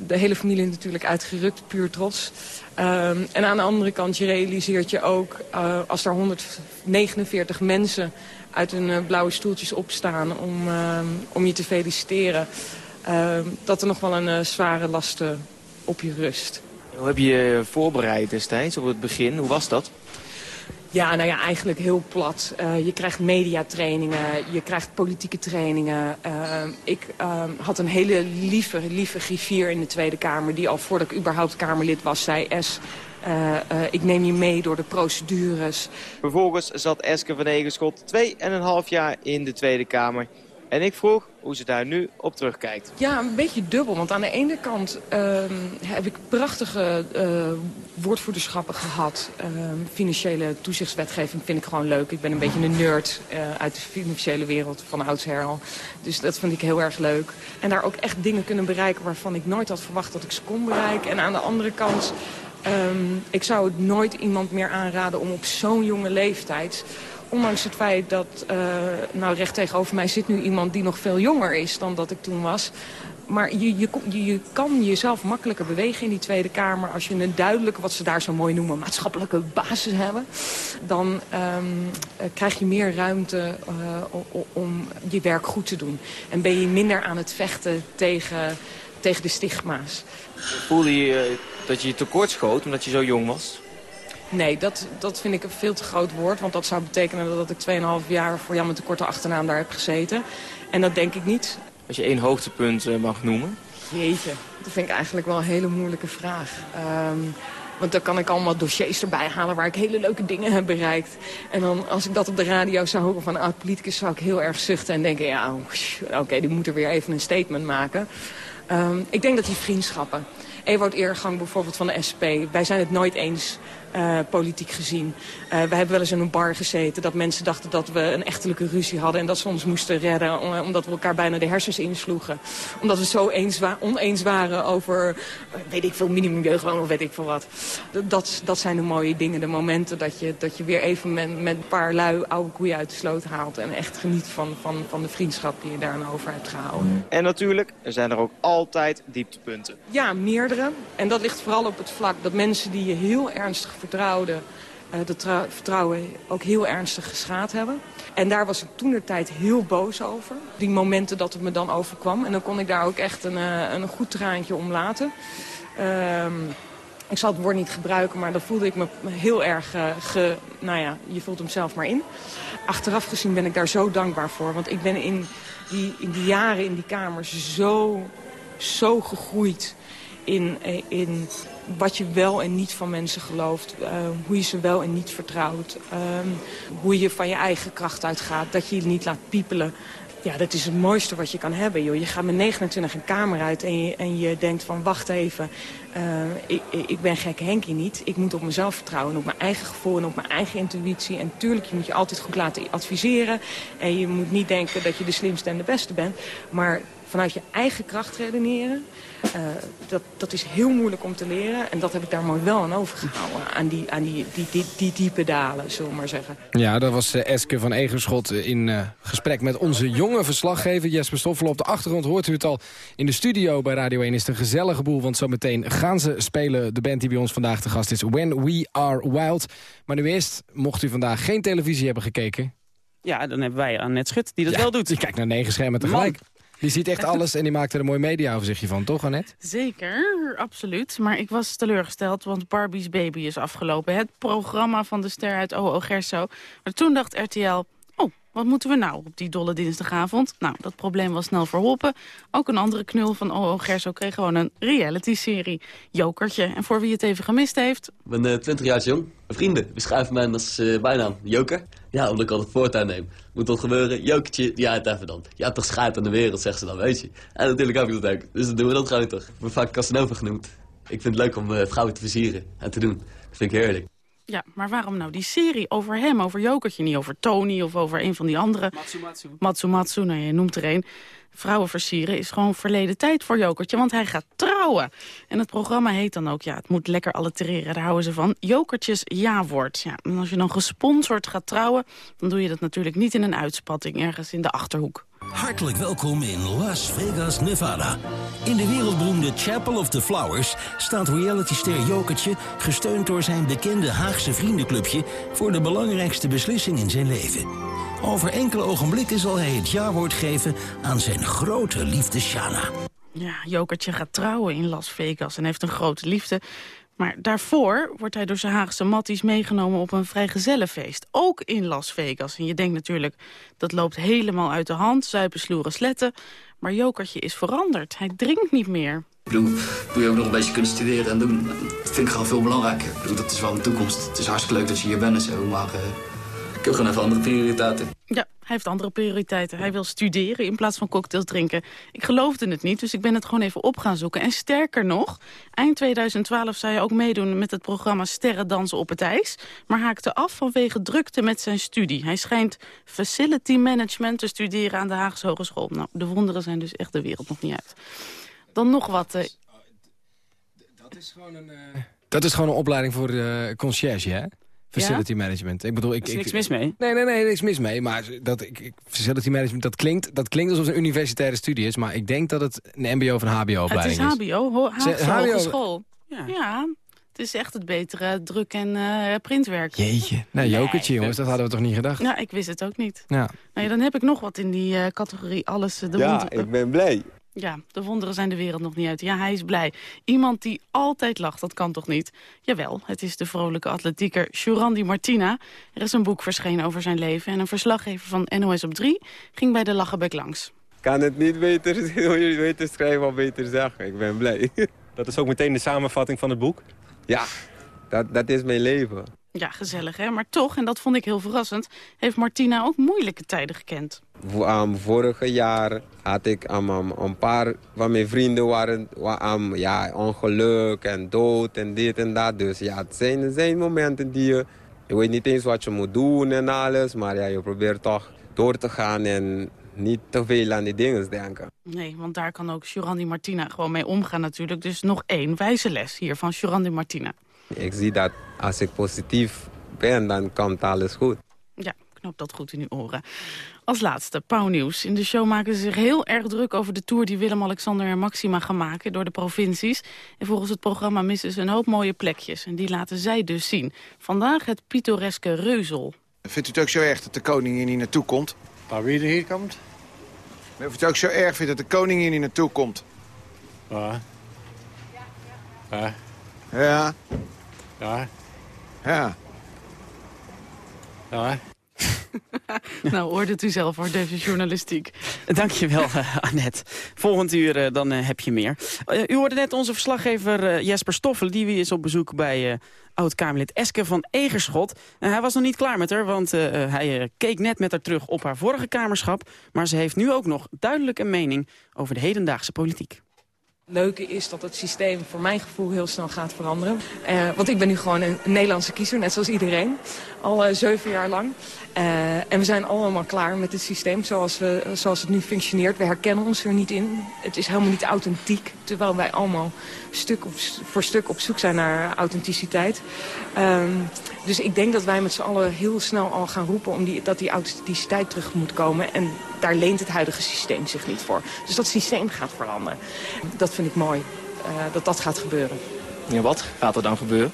de hele familie natuurlijk uitgerukt, puur trots. Uh, en aan de andere kant, je realiseert je ook, uh, als er 149 mensen uit hun blauwe stoeltjes opstaan om, om je te feliciteren... dat er nog wel een zware last op je rust. Hoe heb je je voorbereid destijds op het begin? Hoe was dat? Ja, nou ja, eigenlijk heel plat. Uh, je krijgt mediatrainingen, je krijgt politieke trainingen. Uh, ik uh, had een hele lieve, lieve griffier in de Tweede Kamer... die al voordat ik überhaupt Kamerlid was zei... S, ik neem je mee door de procedures. Vervolgens zat Eske van Egenschot 2,5 jaar in de Tweede Kamer. En ik vroeg hoe ze daar nu op terugkijkt. Ja, een beetje dubbel. Want aan de ene kant uh, heb ik prachtige uh, woordvoerderschappen gehad. Uh, financiële toezichtswetgeving vind ik gewoon leuk. Ik ben een beetje een nerd uh, uit de financiële wereld van oudsher al. Dus dat vind ik heel erg leuk. En daar ook echt dingen kunnen bereiken waarvan ik nooit had verwacht dat ik ze kon bereiken. En aan de andere kant... Um, ik zou het nooit iemand meer aanraden om op zo'n jonge leeftijd ondanks het feit dat uh, nou recht tegenover mij zit nu iemand die nog veel jonger is dan dat ik toen was. Maar je, je, je, kan jezelf makkelijker bewegen in die Tweede Kamer... als je een duidelijke, wat ze daar zo mooi noemen, maatschappelijke basis hebben. Dan um, krijg je meer ruimte uh, om je werk goed te doen. En ben je minder aan het vechten tegen, tegen de stigma's. Voelde je dat je tekort schoot omdat je zo jong was? Nee, dat, dat vind ik een veel te groot woord. Want dat zou betekenen dat ik 2,5 jaar voor Jan met de korte achternaam daar heb gezeten. En dat denk ik niet. Als je één hoogtepunt uh, mag noemen? Jeetje, dat vind ik eigenlijk wel een hele moeilijke vraag. Um, want dan kan ik allemaal dossiers erbij halen waar ik hele leuke dingen heb bereikt. En dan als ik dat op de radio zou horen van een oud-politicus... zou ik heel erg zuchten en denken, ja, oké, okay, die moet er weer even een statement maken. Um, ik denk dat die vriendschappen Ewout Eergang bijvoorbeeld van de SP. Wij zijn het nooit eens uh, politiek gezien. Uh, we hebben wel eens in een bar gezeten dat mensen dachten dat we een echtelijke ruzie hadden... en dat ze ons moesten redden omdat we elkaar bijna de hersens insloegen. Omdat we zo eens wa oneens waren over, weet ik veel, minimumjeugdloon of weet ik veel wat. Dat, dat zijn de mooie dingen, de momenten dat je, dat je weer even met, met een paar lui oude koeien uit de sloot haalt... en echt geniet van, van, van de vriendschap die je daar over hebt gehouden. En natuurlijk, er zijn er ook altijd dieptepunten. Ja, meerdere. En dat ligt vooral op het vlak dat mensen die je heel ernstig vertrouwden... Uh, dat vertrouwen ook heel ernstig geschaad hebben. En daar was ik toen de tijd heel boos over. Die momenten dat het me dan overkwam. En dan kon ik daar ook echt een, uh, een goed traantje om laten. Uh, ik zal het woord niet gebruiken, maar dan voelde ik me heel erg uh. Nou ja, je voelt hem zelf maar in. Achteraf gezien ben ik daar zo dankbaar voor. Want ik ben in die, in die jaren in die kamers zo, zo gegroeid in, in wat je wel en niet van mensen gelooft. Uh, hoe je ze wel en niet vertrouwt. Uh, hoe je van je eigen kracht uitgaat. Dat je je niet laat piepelen. Ja, dat is het mooiste wat je kan hebben. Joh. Je gaat met 29 een kamer uit en je, en je denkt van wacht even. Uh, ik, ik ben gek Henkie niet. Ik moet op mezelf vertrouwen. En op mijn eigen gevoel en op mijn eigen intuïtie. En tuurlijk, je moet je altijd goed laten adviseren. En je moet niet denken dat je de slimste en de beste bent. Maar vanuit je eigen kracht redeneren. Uh, dat, dat is heel moeilijk om te leren. En dat heb ik daar mooi wel aan overgehouden. Aan die, aan die, die, die, die diepe dalen, zullen we maar zeggen. Ja, dat was uh, Eske van Egerschot in uh, gesprek met onze jonge verslaggever Jesper Stoffel. Op de achtergrond hoort u het al. In de studio bij Radio 1 is het een gezellige boel. Want zometeen gaan ze spelen. De band die bij ons vandaag te gast is When We Are Wild. Maar nu eerst, mocht u vandaag geen televisie hebben gekeken... Ja, dan hebben wij Annette Schut die dat ja, wel doet. Die kijkt naar negen schermen tegelijk. Man. Die ziet echt alles en die maakt er een mooi mediaoverzichtje van, toch Annette? Zeker, absoluut. Maar ik was teleurgesteld, want Barbie's Baby is afgelopen. Het programma van de ster uit OO Gerso. Maar toen dacht RTL, wat moeten we nou op die dolle dinsdagavond? Nou, dat probleem was snel verholpen. Ook een andere knul van OO Gerso kreeg gewoon een reality-serie. Jokertje. En voor wie het even gemist heeft... Ik ben uh, 20 jaar jong. Mijn vrienden beschrijven mij als uh, bijnaam Joker. Ja, omdat ik altijd voortuin neem. Moet dat gebeuren? Jokertje, ja, het even dan. Ja, toch schijt aan de wereld, zeggen ze dan, weet je. En natuurlijk heb ik dat ook. Dus dan doen we dat gewoon toch. Ik word vaak Casanova genoemd. Ik vind het leuk om uh, vrouwen te versieren en te doen. Dat vind ik heerlijk. Ja, maar waarom nou die serie over hem, over Jokertje, niet over Tony of over een van die andere? Matsumatsu. Matsumatsu, nou je noemt er een. Vrouwen versieren is gewoon verleden tijd voor Jokertje, want hij gaat trouwen. En het programma heet dan ook, ja, het moet lekker allitereren, daar houden ze van. Jokertjes ja-woord. Ja, en als je dan gesponsord gaat trouwen, dan doe je dat natuurlijk niet in een uitspatting ergens in de Achterhoek. Hartelijk welkom in Las Vegas, Nevada. In de wereldberoemde Chapel of the Flowers staat realityster Jokertje... gesteund door zijn bekende Haagse vriendenclubje... voor de belangrijkste beslissing in zijn leven. Over enkele ogenblikken zal hij het ja-woord geven aan zijn grote liefde Shana. Ja, Jokertje gaat trouwen in Las Vegas en heeft een grote liefde. Maar daarvoor wordt hij door zijn Haagse matties meegenomen op een vrijgezellenfeest. Ook in Las Vegas. En je denkt natuurlijk, dat loopt helemaal uit de hand. Zuipen, sloeren, sletten. Maar Jokertje is veranderd. Hij drinkt niet meer. Ik bedoel, moet je ook nog een beetje kunnen studeren en doen. Dat vind ik gewoon veel belangrijker. Ik bedoel, dat is wel een toekomst. Het is hartstikke leuk dat je hier bent en zo, maar... Uh, ik heb gewoon even andere prioriteiten. Ja, hij heeft andere prioriteiten. Hij wil studeren in plaats van cocktails drinken. Ik geloofde het niet, dus ik ben het gewoon even op gaan zoeken. En sterker nog, eind 2012 zou hij ook meedoen met het programma Sterren Dansen op het IJs. Maar haakte af vanwege drukte met zijn studie. Hij schijnt facility management te studeren aan de Haagse Hogeschool. Nou, de wonderen zijn dus echt de wereld nog niet uit. Dan nog wat... Uh... Dat is gewoon een... Uh... Dat is gewoon een opleiding voor uh, conciërge, hè? Facility ja? management. Ik bedoel, ik, er is niks mis mee? Nee, nee, nee, niks mis mee. Maar dat, ik, ik, facility management, dat klinkt, dat klinkt alsof het een universitaire studie is. Maar ik denk dat het een mbo of een hbo-opleiding is. Het is hbo, ho HBO. school. Ja. ja. Het is echt het betere druk- en uh, printwerk. Jeetje. Nou, jokertje, jongens, dat hadden we toch niet gedacht? Ja, ik wist het ook niet. Ja. Nou ja, dan heb ik nog wat in die uh, categorie alles. Uh, de ja, ik ben blij. Ja, de wonderen zijn de wereld nog niet uit. Ja, hij is blij. Iemand die altijd lacht, dat kan toch niet? Jawel, het is de vrolijke atletieker Shurandi Martina. Er is een boek verschenen over zijn leven... en een verslaggever van NOS op 3 ging bij de Lachenbek langs. Kan het niet beter, beter schrijven of beter zeggen. Ik ben blij. Dat is ook meteen de samenvatting van het boek? Ja, dat, dat is mijn leven. Ja, gezellig hè. Maar toch, en dat vond ik heel verrassend, heeft Martina ook moeilijke tijden gekend. Um, vorige jaar had ik um, um, een paar van mijn vrienden waren ja, ongeluk en dood en dit en dat. Dus ja, het zijn, het zijn momenten die je, je weet niet eens wat je moet doen en alles. Maar ja, je probeert toch door te gaan en niet te veel aan die dingen denken. Nee, want daar kan ook Jurandi Martina gewoon mee omgaan natuurlijk. Dus nog één wijze les hier van Jurandi Martina. Ik zie dat als ik positief ben, dan komt alles goed. Ja, knoop dat goed in uw oren. Als laatste, pauwnieuws. In de show maken ze zich heel erg druk over de tour die Willem-Alexander en Maxima gaan maken door de provincies. En volgens het programma missen ze een hoop mooie plekjes. En die laten zij dus zien. Vandaag het pittoreske Reuzel. Vindt u het ook zo erg dat de koningin hier naartoe komt? Waar wie er hier komt? Of u het ook zo erg vindt dat de koningin hier naartoe komt? Ja. Ja. Ja. Ja. Ja. Ja. nou, hoort u zelf voor deze journalistiek. Dankjewel, uh, Annette. Volgend uur uh, dan uh, heb je meer. u hoorde net onze verslaggever Jesper Stoffel. Die is op bezoek bij oud-Kamerlid Eske van Egerschot. hij was nog niet klaar met haar, want hij keek net met haar terug op haar vorige kamerschap. Maar ze heeft nu ook nog duidelijk een mening over de hedendaagse politiek leuke is dat het systeem voor mijn gevoel heel snel gaat veranderen. Uh, want ik ben nu gewoon een Nederlandse kiezer, net zoals iedereen. Al uh, zeven jaar lang. Uh, en we zijn allemaal klaar met het systeem zoals, we, zoals het nu functioneert. We herkennen ons er niet in. Het is helemaal niet authentiek. Terwijl wij allemaal stuk voor stuk op zoek zijn naar authenticiteit. Um, dus ik denk dat wij met z'n allen heel snel al gaan roepen... Om die, dat die authenticiteit terug moet komen. En daar leent het huidige systeem zich niet voor. Dus dat systeem gaat veranderen. Dat vind ik mooi, uh, dat dat gaat gebeuren. Ja, wat gaat er dan gebeuren?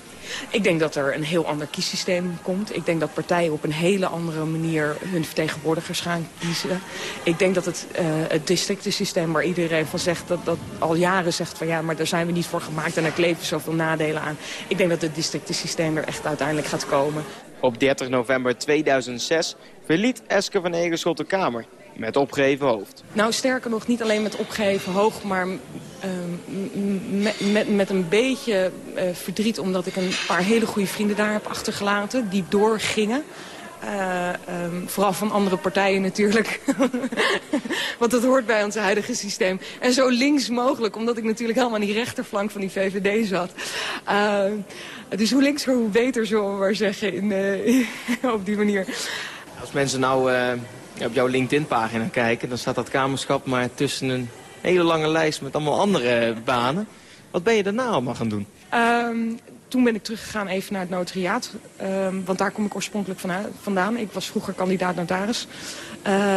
Ik denk dat er een heel ander kiessysteem komt. Ik denk dat partijen op een hele andere manier hun vertegenwoordigers gaan kiezen. Ik denk dat het, uh, het districtensysteem waar iedereen van zegt... Dat, dat al jaren zegt van ja, maar daar zijn we niet voor gemaakt... en er kleven zoveel nadelen aan. Ik denk dat het districtensysteem er echt uiteindelijk gaat komen. Op 30 november 2006 verliet Eske van Egerschot de Kamer. Met opgeheven hoofd. Nou, sterker nog, niet alleen met opgeheven hoofd, maar met, met, met, een beetje uh, verdriet... omdat ik een paar hele goede vrienden daar heb achtergelaten, die doorgingen. Uh, um, vooral van andere partijen natuurlijk. Want dat hoort bij ons huidige systeem. En zo links mogelijk, omdat ik natuurlijk helemaal aan die rechterflank van die VVD zat. Uh, dus hoe linkser, hoe beter, zullen we maar zeggen, in, uh, op die manier. Als mensen nou op jouw LinkedIn-pagina kijken... dan staat dat kamerschap maar tussen een hele lange lijst met allemaal andere banen. Wat ben je daarna allemaal gaan doen? Um, toen ben ik teruggegaan even naar het notariaat. Um, want daar kom ik oorspronkelijk vandaan. Ik was vroeger kandidaat notaris.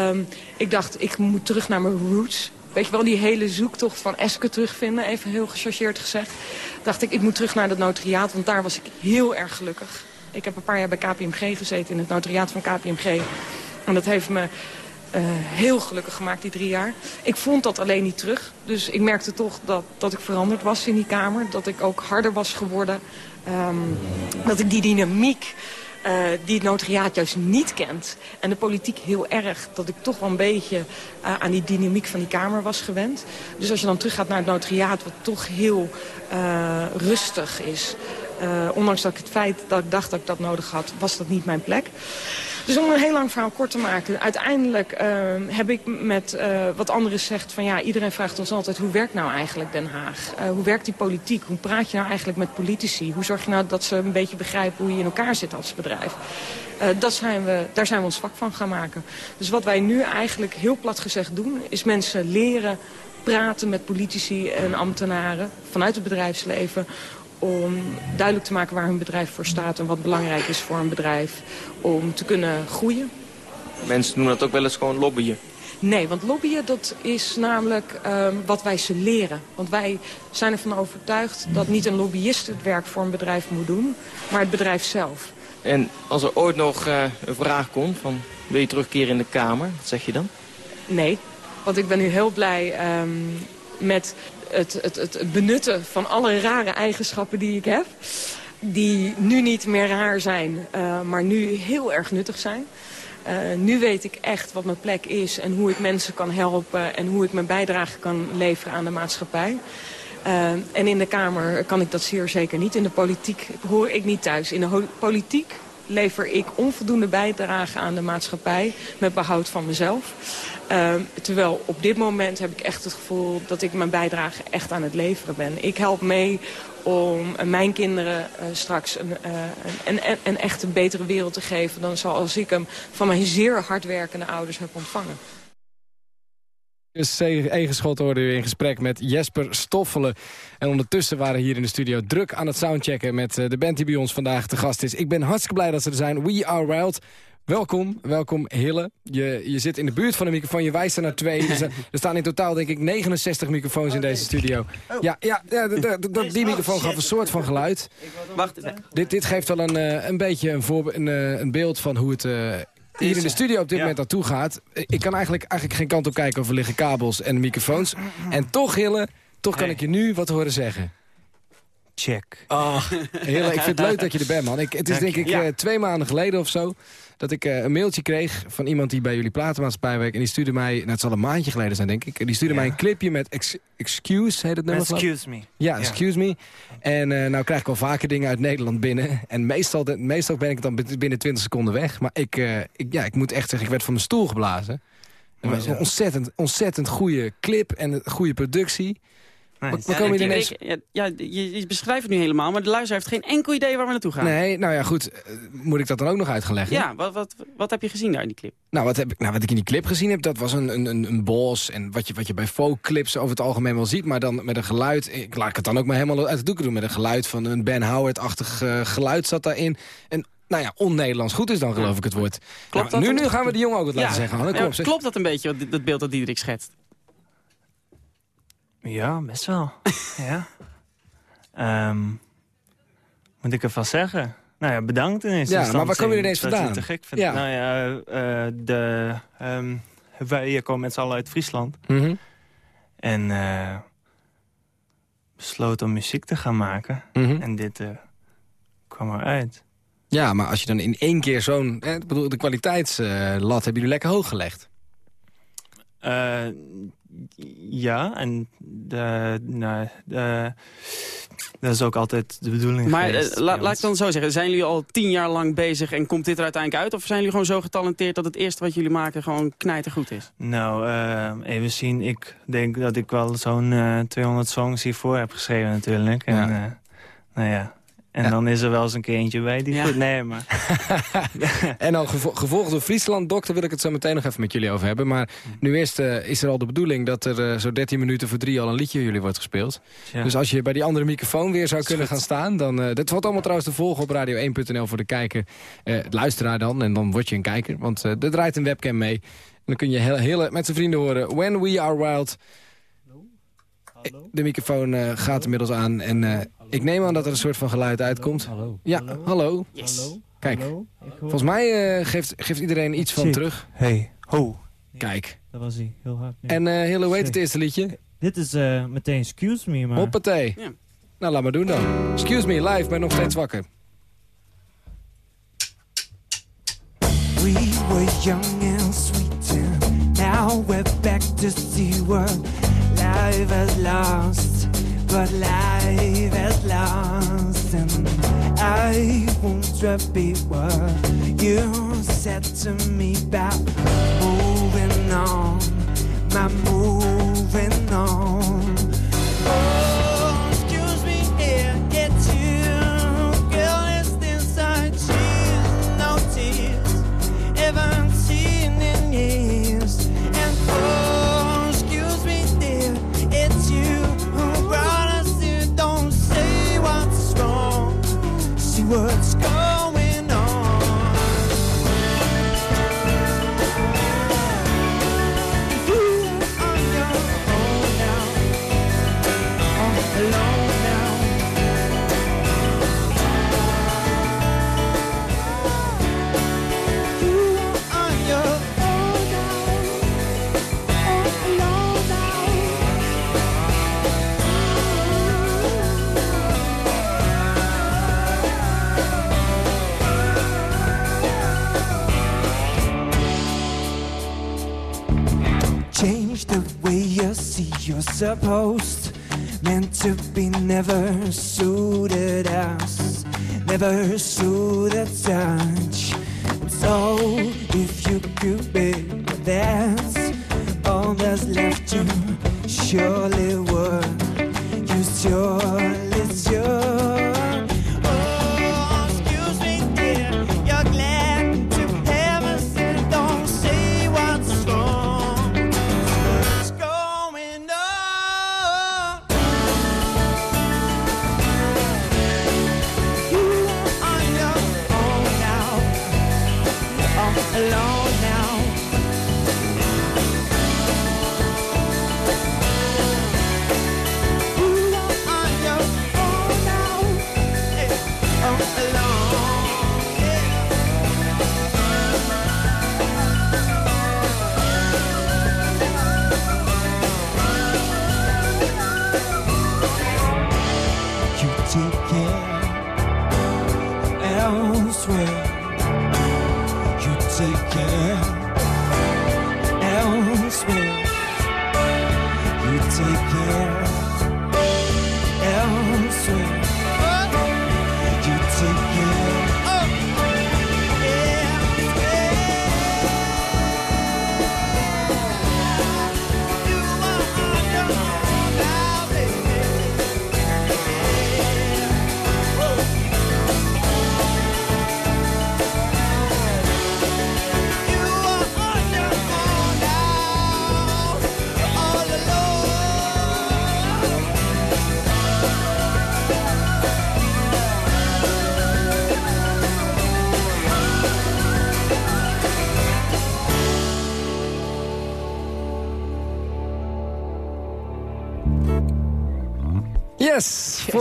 Um, ik dacht, ik moet terug naar mijn roots. Weet je wel, die hele zoektocht van Eske terugvinden, even heel gechargeerd gezegd. Dacht ik, ik moet terug naar het notariaat, want daar was ik heel erg gelukkig. Ik heb een paar jaar bij KPMG gezeten, in het notariaat van KPMG. En dat heeft me uh, heel gelukkig gemaakt, die drie jaar. Ik vond dat alleen niet terug. Dus ik merkte toch dat, dat ik veranderd was in die kamer. Dat ik ook harder was geworden. Um, dat ik die dynamiek... Uh, die het notariaat juist niet kent. En de politiek heel erg. Dat ik toch wel een beetje uh, aan die dynamiek van die Kamer was gewend. Dus als je dan teruggaat naar het notariaat... wat toch heel rustig is. ondanks dat ik het feit dat ik dacht dat ik dat nodig had... was dat niet mijn plek. Dus om een heel lang verhaal kort te maken. Uiteindelijk uh, heb ik met uh, wat anderen gezegd van ja, iedereen vraagt ons altijd hoe werkt nou eigenlijk Den Haag? Uh, hoe werkt die politiek? Hoe praat je nou eigenlijk met politici? Hoe zorg je nou dat ze een beetje begrijpen hoe je in elkaar zit als bedrijf? dat zijn we, daar zijn we ons vak van gaan maken. Dus wat wij nu eigenlijk heel plat gezegd doen, is mensen leren praten met politici en ambtenaren vanuit het bedrijfsleven om duidelijk te maken waar hun bedrijf voor staat en wat belangrijk is voor een bedrijf om te kunnen groeien. Mensen doen dat ook wel eens gewoon lobbyen. Nee, want lobbyen dat is namelijk uh, wat wij ze leren. Want wij zijn ervan overtuigd dat niet een lobbyist het werk voor een bedrijf moet doen, maar het bedrijf zelf. En als er ooit nog uh, een vraag komt van wil je terugkeren in de Kamer, wat zeg je dan? Nee, want ik ben nu heel blij um, met het, het, het benutten van alle rare eigenschappen die ik heb. Die nu niet meer raar zijn, uh, maar nu heel erg nuttig zijn. Uh, nu weet ik echt wat mijn plek is en hoe ik mensen kan helpen en hoe ik mijn bijdrage kan leveren aan de maatschappij. Uh, en in de Kamer kan ik dat zeer zeker niet. In de politiek hoor ik niet thuis. In de politiek lever ik onvoldoende bijdrage aan de maatschappij... met behoud van mezelf. Uh, terwijl op dit moment heb ik echt het gevoel dat ik mijn bijdrage echt aan het leveren ben. Ik help mee om mijn kinderen uh, straks een, uh, een, een, een echt een betere wereld te geven... dan zoals ik hem van mijn zeer hardwerkende ouders heb ontvangen. Egenschot hoorde u in gesprek met Jesper Stoffelen. En ondertussen waren hier in de studio druk aan het soundchecken... met eh, de band die bij ons vandaag te gast is. Ik ben hartstikke blij dat ze er zijn. We Are Wild. Welkom, welkom Hille. Je, je zit in de buurt van de microfoon, je wijst er naar twee. er staan in totaal denk ik 69 microfoons in deze studio. Ja, ja, ja die microfoon gaf een soort van geluid. Wacht. Dit, dit geeft wel een, een beetje een, voor, een, een beeld van hoe het hier in de studio op dit moment naartoe gaat... ik kan eigenlijk, eigenlijk geen kant op kijken over liggen kabels en microfoons. En toch, Hille, toch kan ik je nu wat horen zeggen. Check. Oh, Hille, ik vind het leuk dat je er bent, man. Ik, het is denk ik twee maanden geleden of zo dat ik uh, een mailtje kreeg van iemand die bij jullie platenmaatschappij werkt. En die stuurde mij, nou, het zal een maandje geleden zijn denk ik. Die stuurde mij een clipje met ex Excuse, heet het nummer? Excuse me. Ja, Excuse me. En uh, nou krijg ik wel vaker dingen uit Nederland binnen. En meestal, de, meestal ben ik dan binnen 20 seconden weg. Maar ik, uh, ik, ja, ik moet echt zeggen, ik werd van mijn stoel geblazen. Een ontzettend, ontzettend goede clip en goede productie. Nice. Wat, komen ineens... ja, je, je, beschrijft het nu helemaal, maar de luisteraar heeft geen enkel idee waar we naartoe gaan. Nee, nou ja, goed. Uh, moet ik dat dan ook nog uitgelegd? Ja, wat, wat, wat heb je gezien daar in die clip? Nou, wat, heb ik, nou, wat ik in die clip gezien heb, dat was een, een, een bos. En wat je, wat je bij folkclips over het algemeen wel ziet, maar dan met een geluid. Ik laat het dan ook maar helemaal uit de doeken doen. Met een geluid van een Ben Howard-achtig uh, geluid zat daarin. En nou ja, on-Nederlands goed is dan geloof ik het woord. Klopt nou, dat nu, nu gaan we de jongen ook wat laten zeggen. Kom, ja, klopt dat een beetje, dat beeld dat Diederik schetst? Ja, best wel. ja. Um, moet ik ervan zeggen? Nou ja, bedankt in eerste Ja, maar waar kom je ineens vandaan? Te gek vindt. Ja. Nou ja, uh, de, um, wij komen met z'n allen uit Friesland. Mm -hmm. En uh, besloten om muziek te gaan maken. Mm -hmm. En dit uh, kwam eruit. Ja, maar als je dan in één keer zo'n... Ik bedoel, de kwaliteitslat hebben jullie lekker hoog gelegd. Ja, en de, nou, de, dat is ook altijd de bedoeling Maar geweest, la, laat ik dan zo zeggen, zijn jullie al tien jaar lang bezig en komt dit er uiteindelijk uit? Of zijn jullie gewoon zo getalenteerd dat het eerste wat jullie maken gewoon knijtergoed is? Nou, uh, even zien, ik denk dat ik wel zo'n uh, 200 songs hiervoor heb geschreven natuurlijk. En, ja. nou ja, en ja. dan is er wel eens een keer eentje bij die ja. goed... Nee, maar... en dan gevo gevolgd door Friesland, dokter, wil ik het zo meteen nog even met jullie over hebben. Maar nu eerst uh, is er al de bedoeling dat er uh, zo 13 minuten voor drie al een liedje jullie wordt gespeeld. Ja. Dus als je bij die andere microfoon weer zou kunnen gaan staan... dan uh, dat valt allemaal trouwens te volgen op radio1.nl voor de kijker. luisteraar dan, en dan word je een kijker. Want er draait een webcam mee. En dan kun je heel, heel, met zijn vrienden horen... When We Are Wild... Hallo? De microfoon uh, gaat inmiddels aan en ik neem aan dat er een soort van geluid uitkomt. Hallo? Ja, hallo. hallo. Yes. hallo? Kijk, hallo? volgens mij uh, geeft, geeft iedereen iets van terug. Hey, ho. Kijk. Dat was hij, heel hard. En heel hoe heet het eerste liedje? Dit is meteen Excuse Me, maar... Hoppatee. Ja. Nou, laat maar doen dan. Excuse me, live, ben nog steeds wakker. We were young and sweet and now we're back to see what life has lost, but life has lost, and I won't repeat what you said to me about moving on, my moving what's going on. You are on your own now, all alone meant to be never suited us, never suited us.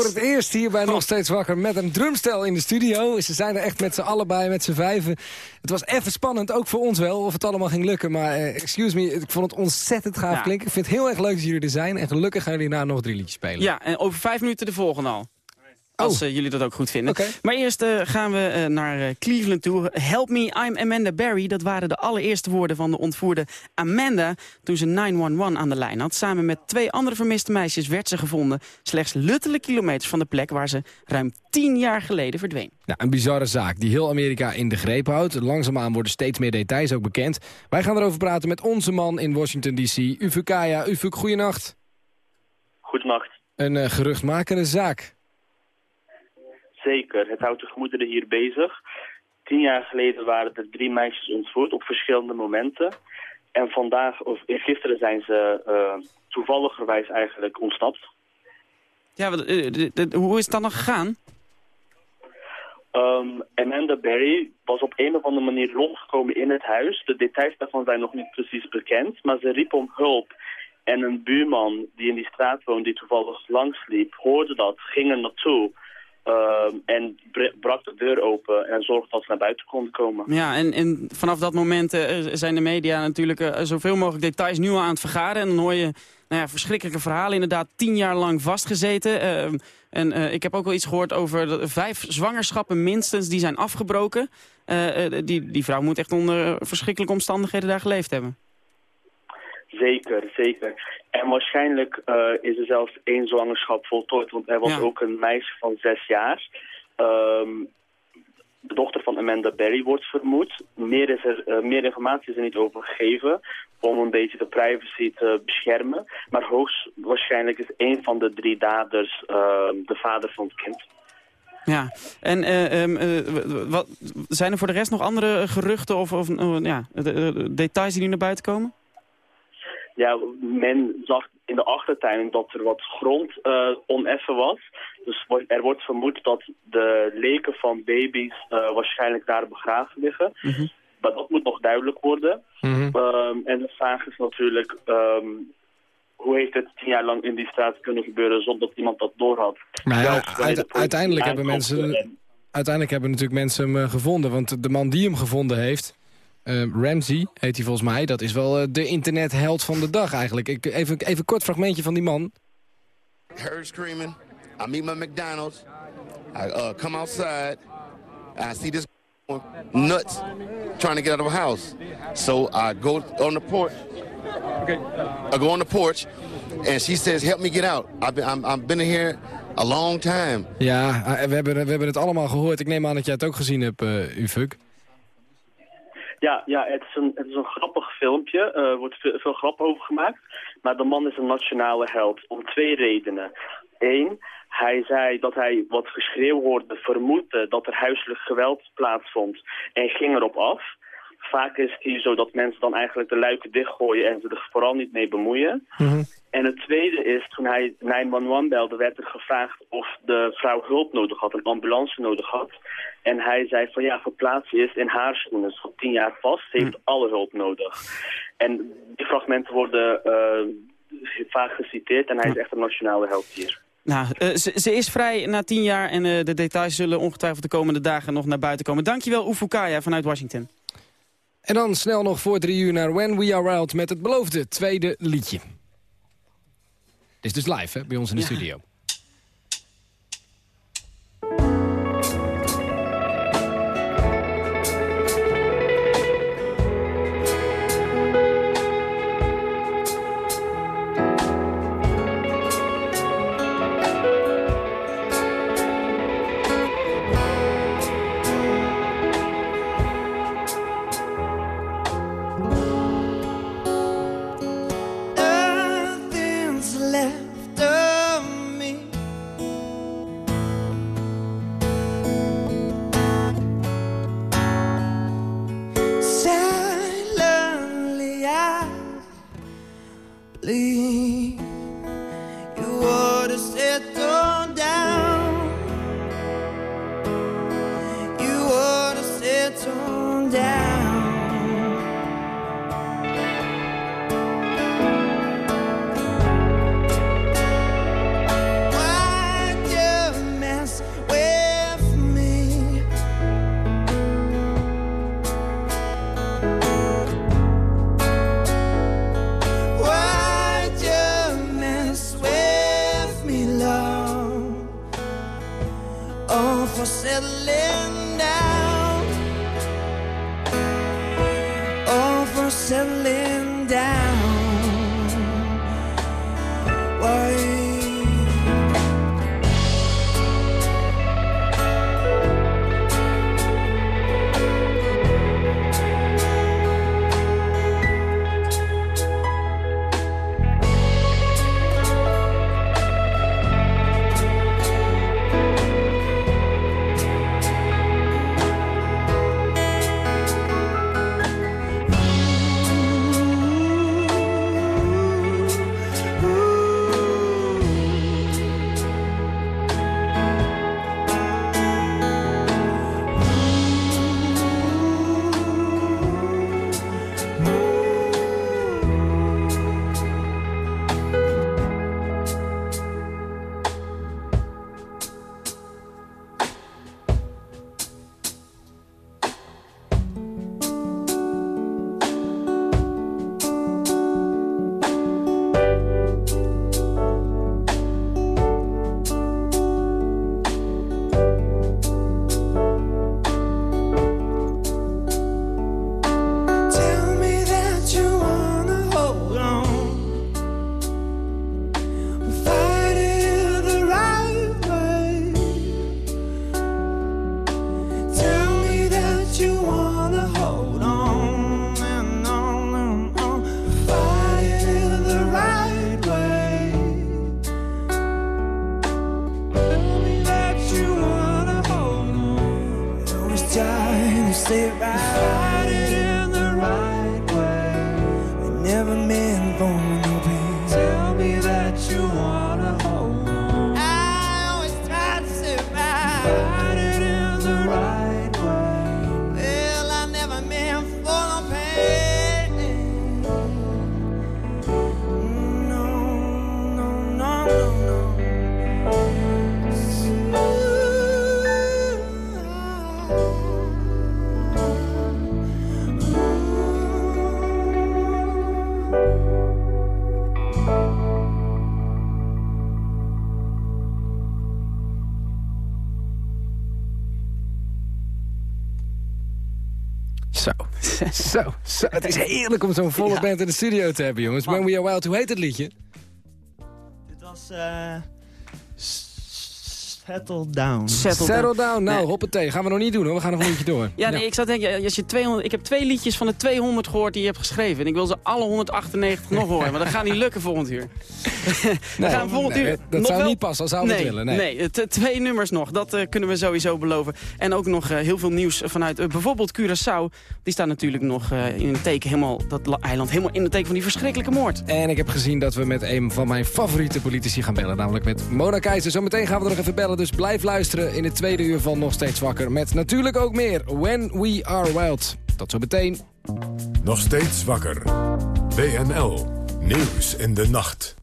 Het eerst hier bij Nog Steeds Wakker met een drumstel in de studio. Ze zijn er echt met z'n allen bij, met z'n vijven. Het was even spannend, ook voor ons wel, of het allemaal ging lukken. Maar eh, excuse me, ik vond het ontzettend gaaf Ja. klinken. Ik vind het heel erg leuk dat jullie er zijn. En gelukkig gaan jullie na nog drie liedjes spelen. Ja, en over vijf minuten de volgende al. Als eh, jullie dat ook goed vinden. Maar eerst eh, gaan we eh, naar eh, Cleveland toe. Help me, I'm Amanda Barry. Dat waren de allereerste woorden van de ontvoerde Amanda... toen ze 911 aan de lijn had. Samen met twee andere vermiste meisjes werd ze gevonden... slechts luttele kilometers van de plek waar ze ruim tien jaar geleden verdween. Nou, een bizarre zaak die heel Amerika in de greep houdt. Langzaamaan worden steeds meer details ook bekend. Wij gaan erover praten met onze man in Washington D.C., Ufuk Kaya. Ufuk, goeienacht. Goedenacht. Een eh, geruchtmakende zaak. Zeker, het houdt de gemoederen hier bezig. Tien jaar geleden waren er drie meisjes ontvoerd op verschillende momenten. En vandaag, of gisteren zijn ze uh, toevalligerwijs eigenlijk ontsnapt. Ja, wat, eh, hoe is het dan nog gegaan? Um, Amanda Berry was op een of andere manier rondgekomen in het huis. De details daarvan zijn nog niet precies bekend. Maar ze riep om hulp. En een buurman die in die straat woont, die toevallig langsliep, hoorde dat, ging er naartoe. Um, en br- brak de deur open en zorgde dat ze naar buiten konden komen. Ja, en, en vanaf dat moment eh, zijn de media natuurlijk eh, zoveel mogelijk details nu aan het vergaren. En dan hoor je nou ja, verschrikkelijke verhalen. Inderdaad, tien jaar lang vastgezeten. Eh, en eh, ik heb ook wel iets gehoord over vijf zwangerschappen minstens die zijn afgebroken. Die, die vrouw moet echt onder verschrikkelijke omstandigheden daar geleefd hebben. Zeker, zeker. En waarschijnlijk uh, is er zelfs één zwangerschap voltooid, want er was Ja. ook een meisje van zes jaar. Um, de dochter van Amanda Berry wordt vermoed. Meer, is er, uh, meer informatie is er niet over gegeven om een beetje de privacy te beschermen. Maar hoogstwaarschijnlijk is één van de drie daders uh, de vader van het kind. Ja, en uh, um, uh, wat, zijn er voor de rest nog andere geruchten of, of ja, details die nu naar buiten komen? Ja, men zag in de achtertuin dat er wat grond uh, oneffen was. Dus er wordt vermoed dat de leken van baby's uh, waarschijnlijk daar begraven liggen. Mm -hmm. Maar dat moet nog duidelijk worden. Mm -hmm. um, en de vraag is natuurlijk, um, hoe heeft het tien jaar lang in die straat kunnen gebeuren zonder dat iemand dat doorhad? Maar ja, uit, uiteindelijk hebben mensen... En... Uiteindelijk hebben natuurlijk mensen hem uh, gevonden. Want de man die hem gevonden heeft... Uh, Ramsey heet hij volgens mij. Dat is wel uh, de internetheld van de dag eigenlijk. Ik, even, even een kort fragmentje van die man. Heard screaming. I meet my McDonald's. I uh, come outside. I see this nuts trying to get out of a house. So I go on the porch. I go on the porch, and she says, "Help me get out. I've been, I'm, I've been here a long time." Ja, eh, we hebben, we hebben het allemaal gehoord. Ik neem aan dat jij het ook gezien hebt, uh, Ufuk. Ja, ja het, is een, het is een grappig filmpje. Er uh, wordt veel, veel grap over gemaakt. Maar de man is een nationale held. Om twee redenen. Eén, hij zei dat hij wat geschreeuw hoorde, vermoedde dat er huiselijk geweld plaatsvond en ging erop af. Vaak is het hier zo dat mensen dan eigenlijk de luiken dichtgooien en ze er vooral niet mee bemoeien. Mhm. En het tweede is, toen hij 911 belde, werd er gevraagd of de vrouw hulp nodig had, een ambulance nodig had. En hij zei van ja, verplaats je eerst in haar schoenen. Ze tien jaar vast, ze heeft alle hulp nodig. En die fragmenten worden uh, vaak geciteerd en hij is echt een nationale held hier. Nou, uh, ze, ze, is vrij na tien jaar en uh, de details zullen ongetwijfeld de komende dagen nog naar buiten komen. Dankjewel Ufukaya vanuit Washington. En dan snel nog voor drie uur naar When We Are Out met het beloofde tweede liedje. Is dus live hè, bij ons in de ja. studio. Het is heerlijk om zo'n volle Ja. band in de studio te hebben, jongens. When We Are Wild, hoe heet het liedje? Dit was... eh, Settle Down. Settle, down. Nou, hoppatee. Gaan we nog niet doen, hoor. We gaan nog een liedje door. Ja, nee, ik zou denken, als je 200, ik heb twee liedjes van de 200 gehoord die je hebt geschreven. En ik wil ze alle 198 nog horen, maar dat gaat niet lukken volgend uur. Dan gaan we volgend nee, uur dat nog zou wel- niet passen, zouden we nee, het willen. Nee. Nee, t- twee nummers nog, dat eh, kunnen we sowieso beloven. En ook nog eh, heel veel nieuws vanuit eh, bijvoorbeeld Curaçao. Die staat natuurlijk nog eh, in een teken, helemaal, dat la- eiland helemaal in het teken van die verschrikkelijke moord. En ik heb gezien dat we met een van mijn favoriete politici gaan bellen. Namelijk met Mona Keizer. Zometeen gaan we er nog even bellen. Dus blijf luisteren in het tweede uur van Nog Steeds Wakker. Met natuurlijk ook meer When We Are Wild. Tot zo meteen. Nog steeds wakker. WNL. Nieuws in de nacht.